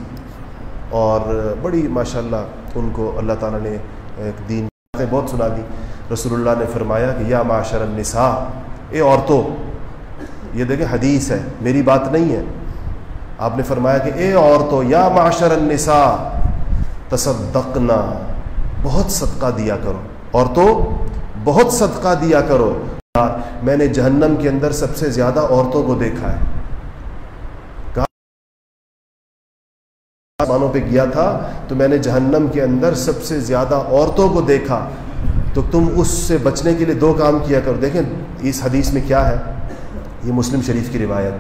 اور بڑی ماشاء اللہ ان کو اللہ تعالیٰ نے ایک دین بہت سنا دی۔ رسول اللہ نے فرمایا کہ یا معاشر النساء، اے عورتوں، یہ دیکھیں حدیث ہے، میری بات نہیں ہے۔ آپ نے فرمایا کہ اے عورتوں یا معاشر النساء، تصدقنا، بہت صدقہ دیا کرو۔ عورتوں بہت صدقہ دیا کرو۔ میں نے جہنم کے اندر سب سے زیادہ عورتوں کو دیکھا ہے۔ آسمانوں پہ گیا تھا، تو میں نے جہنم کے اندر سب سے زیادہ عورتوں کو دیکھا۔ تو تم اس سے بچنے کے لیے دو کام کیا کرو۔ دیکھیں، اس حدیث میں کیا ہے؟ یہ مسلم شریف کی روایت۔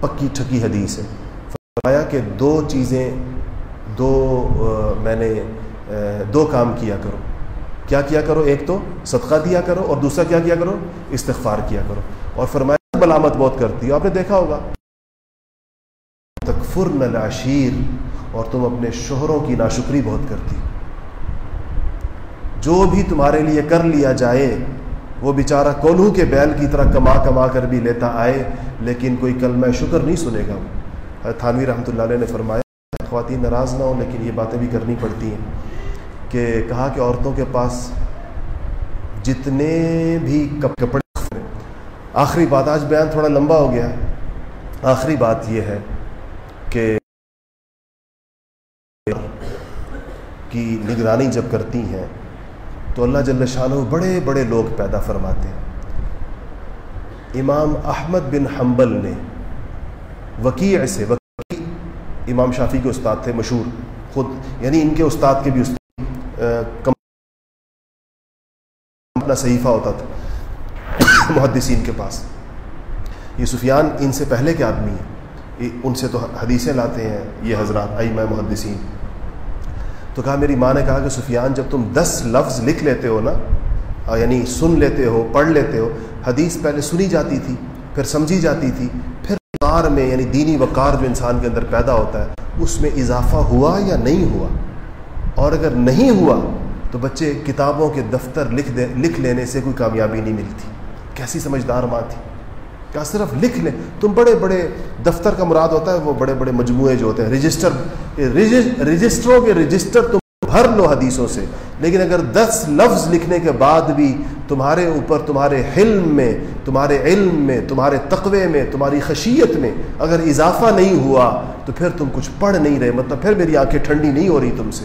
پکی ٹھکی حدیث ہے۔ فرمایا کہ دو چیزیں، دو میں نے دو کام کیا کرو۔ کیا کیا کرو؟ ایک تو صدقہ دیا کرو اور دوسرا کیا کیا کرو؟ استغفار کیا کرو۔ اور فرمایا ملامت بہت کرتی آپ نے دیکھا ہوگا۔ تکفر نلاشیر اور تم اپنے شوہروں کی ناشکری بہت کرتی جو بھی تمہارے لیے کر لیا جائے وہ بیچارہ کولو کے بیل کی طرح کما کما کر بھی لیتا آئے، لیکن کوئی کلمہ شکر نہیں سنے گا۔ وہ تھانوی رحمۃ اللہ علیہ نے فرمایا، خواتین ناراض نہ ہوں، لیکن یہ باتیں بھی کرنی پڑتی ہیں کہ کہا کہ عورتوں کے پاس جتنے بھی کپڑے آخری بات، آج بیان تھوڑا لمبا ہو گیا۔ آخری بات یہ ہے کہ کی نگرانی جب کرتی ہیں تو اللہ جل شاہ بڑے بڑے لوگ پیدا فرماتے ہیں۔ امام احمد بن حنبل نے وکیع سے وکیع امام شافی کے استاد تھے مشہور، خود یعنی ان کے استاد کے بھی استاد اپنا صحیفہ ہوتا تھا محدثین کے پاس۔ یہ سفیان ان سے پہلے کے آدمی ہیں۔ ان سے تو حدیثیں لاتے ہیں، یہ حضرات آئی محدثین۔ تو کہا، میری ماں نے کہا کہ سفیان، جب تم دس لفظ لکھ لیتے ہو نا یعنی سن لیتے ہو، پڑھ لیتے ہو، حدیث پہلے سنی جاتی تھی، پھر سمجھی جاتی تھی، پھر وقار میں یعنی دینی وقار جو انسان کے اندر پیدا ہوتا ہے، اس میں اضافہ ہوا یا نہیں ہوا؟ اور اگر نہیں ہوا، تو بچے، کتابوں کے دفتر لکھ دے، لکھ لینے سے کوئی کامیابی نہیں ملتی۔ کیسی سمجھدار ماں تھی۔ کیا صرف لکھ لیں۔ تم بڑے بڑے دفتر کا مراد ہوتا ہے، وہ بڑے بڑے مجموعے جو ہوتے ہیں۔ رجسٹر رجسٹروں کے رجسٹر تم بھر لو حدیثوں سے۔ لیکن اگر دس لفظ لکھنے کے بعد بھی تمہارے اوپر، تمہارے حلم میں، تمہارے علم میں، تمہارے تقوے میں، تمہاری خشیت میں اگر اضافہ نہیں ہوا، تو پھر تم کچھ پڑھ نہیں رہے۔ مطلب پھر میری آنکھیں ٹھنڈی نہیں ہو رہی تم سے۔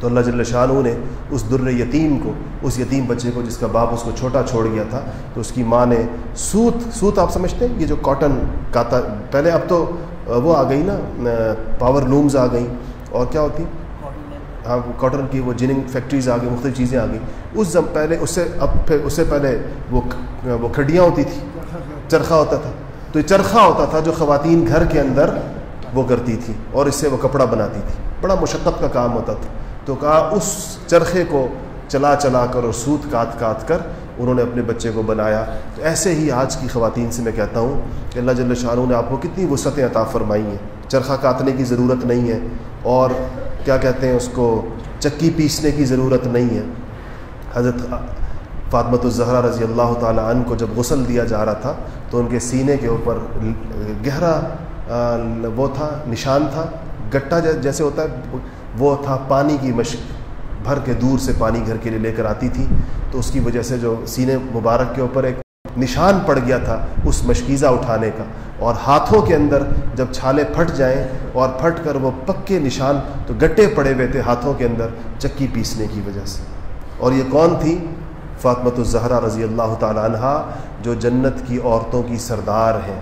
تو اللہ جل شاہ نے اس در یتیم کو، اس یتیم بچے کو جس کا باپ اس کو چھوٹا چھوڑ گیا تھا، تو اس کی ماں نے سوت سوت آپ سمجھتے ہیں؟ یہ جو کاٹن کاتا، پہلے اب تو وہ آ گئی نا، پاور لومز آ گئیں اور کیا ہوتی؟ ہاں کاٹن کی وہ جننگ فیکٹریز آ گئی، مختلف چیزیں آ گئیں اس پہلے اس سے، اب پھر اس سے پہلے وہ وہ کھڈیاں ہوتی تھی چرخہ ہوتا تھا۔ تو یہ چرخہ ہوتا تھا جو خواتین گھر کے اندر وہ کرتی تھی اور اس سے وہ کپڑا بناتی تھی بڑا مشقت کا کام ہوتا تھا۔ تو کہا، اس چرخے کو چلا چلا کر اور سوت کاٹ کاٹ کر انہوں نے اپنے بچے کو بنایا۔ تو ایسے ہی آج کی خواتین سے میں کہتا ہوں کہ اللہ جل شاہ نے آپ کو کتنی وسعتیں عطا فرمائی ہیں۔ چرخہ کاٹنے کی ضرورت نہیں ہے اور کیا کہتے ہیں اس کو، چکی پیسنے کی ضرورت نہیں ہے۔ حضرت فاطمت الزہرا رضی اللہ تعالیٰ عنہ کو جب غسل دیا جا رہا تھا، تو ان کے سینے کے اوپر گہرا وہ تھا، نشان تھا گٹا جیسے ہوتا ہے وہ تھا پانی کی مشق، بھر کے دور سے پانی گھر کے لیے لے کر آتی تھی۔ تو اس کی وجہ سے جو سینے مبارک کے اوپر ایک نشان پڑ گیا تھا اس مشکیزہ اٹھانے کا۔ اور ہاتھوں کے اندر جب چھالے پھٹ جائیں اور پھٹ کر وہ پکے نشان تو گٹے پڑے ہوئے تھے ہاتھوں کے اندر چکی پیسنے کی وجہ سے۔ اور یہ کون تھی؟ فاطمت الزہرا رضی اللہ تعالیٰ عنہ جو جنت کی عورتوں کی سردار ہیں۔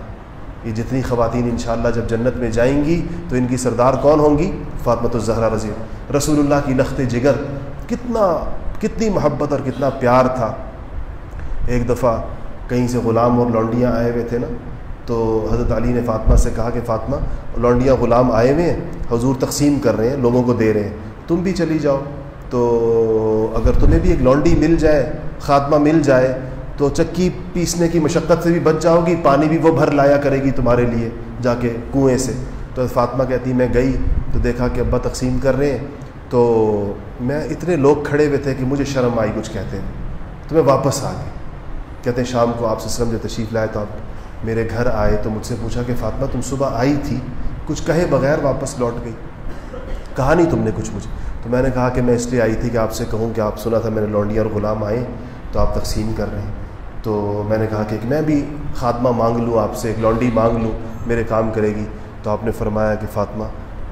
یہ جتنی خواتین انشاءاللہ جب جنت میں جائیں گی تو ان کی سردار کون ہوں گی؟ فاطمت الزہرا رضی رسول اللہ کی لخت جگر کتنا، کتنی محبت اور کتنا پیار تھا۔ ایک دفعہ کہیں سے غلام اور لونڈیاں آئے ہوئے تھے نا، تو حضرت علی نے فاطمہ سے کہا کہ فاطمہ، لونڈیاں غلام آئے ہوئے ہیں، حضور تقسیم کر رہے ہیں، لوگوں کو دے رہے ہیں۔ تم بھی چلی جاؤ۔ تو اگر تمہیں بھی ایک لونڈی مل جائے، خاتمہ مل جائے تو چکی پیسنے کی مشقت سے بھی بچ جاؤ گی، پانی بھی وہ بھر لایا کرے گی تمہارے لیے، جا کے کنویں سے۔ تو فاطمہ کہتی، میں گئی تو دیکھا کہ ابا تقسیم کر رہے ہیں۔ تو میں اتنے لوگ کھڑے ہوئے تھے کہ مجھے شرم آئی، کچھ کہتے ہیں۔ تو میں واپس آ گئی۔ کہتے ہیں، شام کو آپ سے سلم جو تشریف لائے تو آپ میرے گھر آئے تو مجھ سے پوچھا کہ فاطمہ، تم صبح آئی تھی؟ کچھ کہے بغیر واپس لوٹ گئی۔ کہا، نہیں تم نے کچھ مجھے۔ تو میں نے کہا کہ میں اس لیے آئی تھی کہ آپ سے کہوں کہ آپ سنا تھا، میرے لونڈی اور غلام آئے تو آپ تقسیم کر رہے ہیں۔ تو میں نے کہا کہ میں بھی خاتمہ مانگ لوں، آپ سے ایک لانڈی مانگ لوں، میرے کام کرے گی۔ تو آپ نے فرمایا کہ فاطمہ،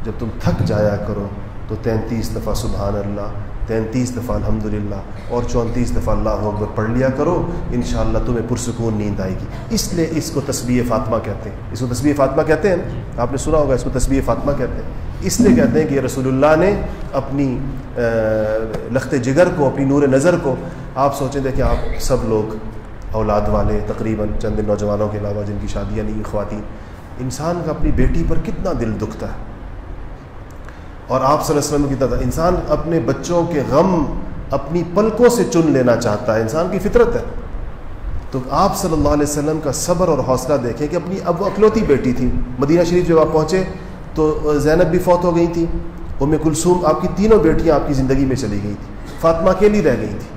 جب تم تھک جایا کرو تو تینتیس دفعہ سبحان اللہ، تینتیس دفعہ الحمد للہ اور چونتیس دفعہ اللہ اکبر پڑھ لیا کرو، انشاءاللہ تمہیں پرسکون نیند آئے گی۔ اس لیے اس کو تسبیح فاطمہ کہتے ہیں۔ اس کو تسبیح فاطمہ کہتے ہیں؟ آپ نے سنا ہوگا اس کو تسبیح فاطمہ کہتے ہیں۔ اس لیے کہتے ہیں کہ رسول اللہ نے اپنی لخت جگر کو، اپنی نور نظر کو آپ سوچیں تھے کہ آپ سب لوگ اولاد والے تقریباً چند نوجوانوں کے علاوہ جن کی شادیاں نہیں، خواتین، انسان کا اپنی بیٹی پر کتنا دل دکھتا ہے۔ اور آپ صلی اللہ علیہ وسلم کی طرح انسان اپنے بچوں کے غم اپنی پلکوں سے چن لینا چاہتا ہے، انسان کی فطرت ہے۔ تو آپ صلی اللہ علیہ وسلم کا صبر اور حوصلہ دیکھیں کہ اپنی اب وہ اکلوتی بیٹی تھی۔ مدینہ شریف جب آپ پہنچے تو زینب بھی فوت ہو گئی تھی۔ ام کلثوم، آپ کی تینوں بیٹیاں آپ کی زندگی میں چلی گئی تھی فاطمہ اکیلی رہ گئی تھی۔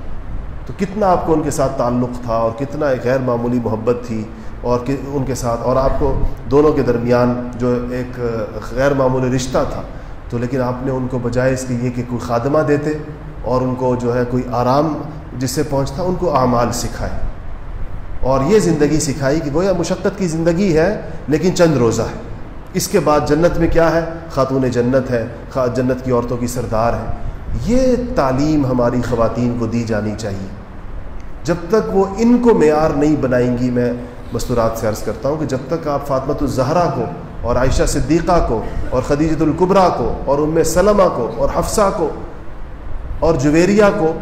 تو کتنا آپ کو ان کے ساتھ تعلق تھا اور کتنا ایک غیر معمولی محبت تھی اور ان کے ساتھ اور آپ کو دونوں کے درمیان جو ایک غیر معمولی رشتہ تھا، تو لیکن آپ نے ان کو بجائے اس لیے کہ کوئی خادمہ دیتے اور ان کو جو ہے کوئی آرام جس سے پہنچتا، ان کو اعمال سکھائے۔ اور یہ زندگی سکھائی کہ گویا مشقت کی زندگی ہے، لیکن چند روزہ ہے۔ اس کے بعد جنت میں کیا ہے؟ خاتون جنت ہے جنت کی عورتوں کی سردار ہے۔ یہ تعلیم ہماری خواتین کو دی جانی چاہیے۔ جب تک وہ ان کو معیار نہیں بنائیں گی، میں مستورات سے عرض کرتا ہوں کہ جب تک آپ فاطمت الزہرا کو اور عائشہ صدیقہ کو اور خدیجت القبرا کو اور ام سلمہ کو اور حفصہ کو اور جویریہ کو،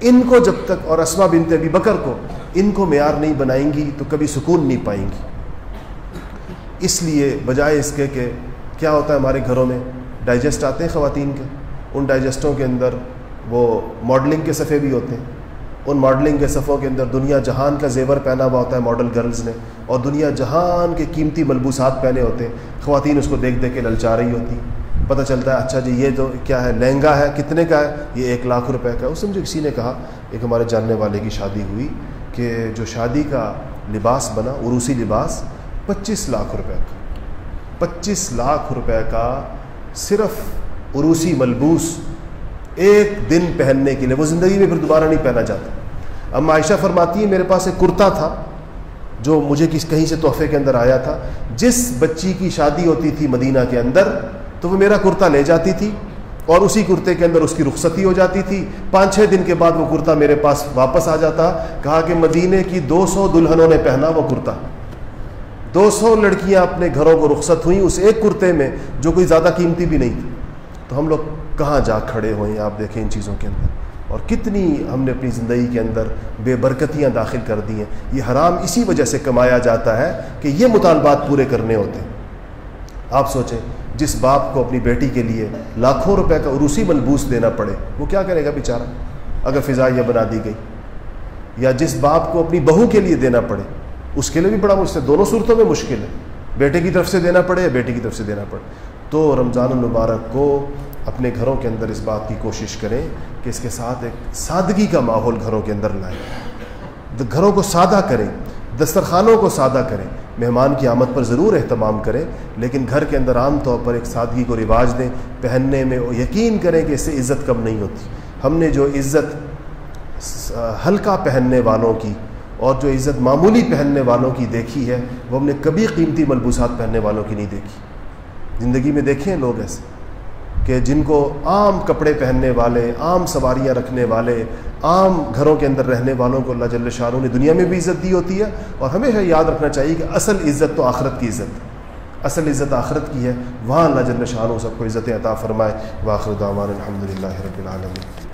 ان کو جب تک اور اسما بنت ابی بکر کو ان کو معیار نہیں بنائیں گی، تو کبھی سکون نہیں پائیں گی۔ اس لیے بجائے اس کے کہ کیا ہوتا ہے ہمارے گھروں میں، ڈائجسٹ آتے ہیں خواتین کے؟ ان ڈائجسٹوں کے اندر وہ ماڈلنگ کے صفحے بھی ہوتے ہیں۔ ان ماڈلنگ کے صفوں کے اندر دنیا جہان کا زیور پہنا ہوا ہوتا ہے ماڈل گرلز نے، اور دنیا جہان کے قیمتی ملبوسات پہنے ہوتے ہیں۔ خواتین اس کو دیکھ دیکھ کے للچا رہی ہوتی پتہ چلتا ہے اچھا جی یہ تو کیا ہے، لہنگا ہے، کتنے کا ہے؟ یہ ایک لاکھ روپے کا ہے۔ اس مجھے کسی نے کہا، ایک ہمارے جاننے والے کی شادی ہوئی کہ جو شادی کا لباس بنا، عروسی لباس، پچیس لاکھ روپے کا۔ پچیس لاکھ روپے کا صرف عروسی ملبوس ایک دن پہننے کے لیے، وہ زندگی میں پھر دوبارہ نہیں پہنا جاتا۔ اب عائشہ فرماتی ہے میرے پاس ایک کرتا تھا جو مجھے کس کہیں سے تحفے کے اندر آیا تھا۔ جس بچی کی شادی ہوتی تھی مدینہ کے اندر، تو وہ میرا کرتا لے جاتی تھی اور اسی کرتے کے اندر اس کی رخصتی ہو جاتی تھی۔ پانچ چھ دن کے بعد وہ کرتا میرے پاس واپس آ جاتا۔ کہا کہ مدینے کی دو سو دلہنوں نے پہنا وہ کرتا۔ دو سو لڑکیاں اپنے گھروں کو رخصت ہوئیں۔ اس ایک کرتے میں جو کوئی زیادہ قیمتی بھی نہیں تھی تو ہم لوگ کہاں جا کھڑے ہوئے آپ دیکھیں ان چیزوں کے اندر۔ اور کتنی ہم نے اپنی زندگی کے اندر بے برکتیاں داخل کر دی ہیں۔ یہ حرام اسی وجہ سے کمایا جاتا ہے کہ یہ مطالبات پورے کرنے ہوتے ہیں۔ آپ سوچیں، جس باپ کو اپنی بیٹی کے لیے لاکھوں روپے کا عروسی ملبوس دینا پڑے، وہ کیا کرے گا بیچارہ؟ اگر فضا یہ بنا دی گئی۔ یا جس باپ کو اپنی بہو کے لیے دینا پڑے، اس کے لیے بھی بڑا مجھ دونوں صورتوں میں مشکل ہے۔ بیٹے کی طرف سے دینا پڑے یا بیٹی کی طرف سے دینا پڑے؟ تو رمضان المبارک کو اپنے گھروں کے اندر اس بات کی کوشش کریں کہ اس کے ساتھ ایک سادگی کا ماحول گھروں کے اندر لائیں۔ گھروں کو سادہ کریں دسترخوانوں کو سادہ کریں۔ مہمان کی آمد پر ضرور اہتمام کریں، لیکن گھر کے اندر عام طور پر ایک سادگی کو رواج دیں۔ پہننے میں یقین کریں کہ اس سے عزت کم نہیں ہوتی۔ ہم نے جو عزت ہلکا پہننے والوں کی اور جو عزت معمولی پہننے والوں کی دیکھی ہے، وہ ہم نے کبھی قیمتی ملبوسات پہننے والوں کی نہیں دیکھی۔ زندگی میں دیکھیں لوگ ایسے کہ جن کو عام کپڑے پہننے والے، عام سواریاں رکھنے والے، عام گھروں کے اندر رہنے والوں کو اللہ جل شاہ نے دنیا میں بھی عزت دی ہوتی ہے۔ اور ہمیشہ یاد رکھنا چاہیے کہ اصل عزت تو آخرت کی عزت اصل عزت آخرت کی ہے۔ وہاں اللہ جل شاہ سب کو عزت عطا فرمائے۔ واخر دعوان الحمد للہ رب العالمین۔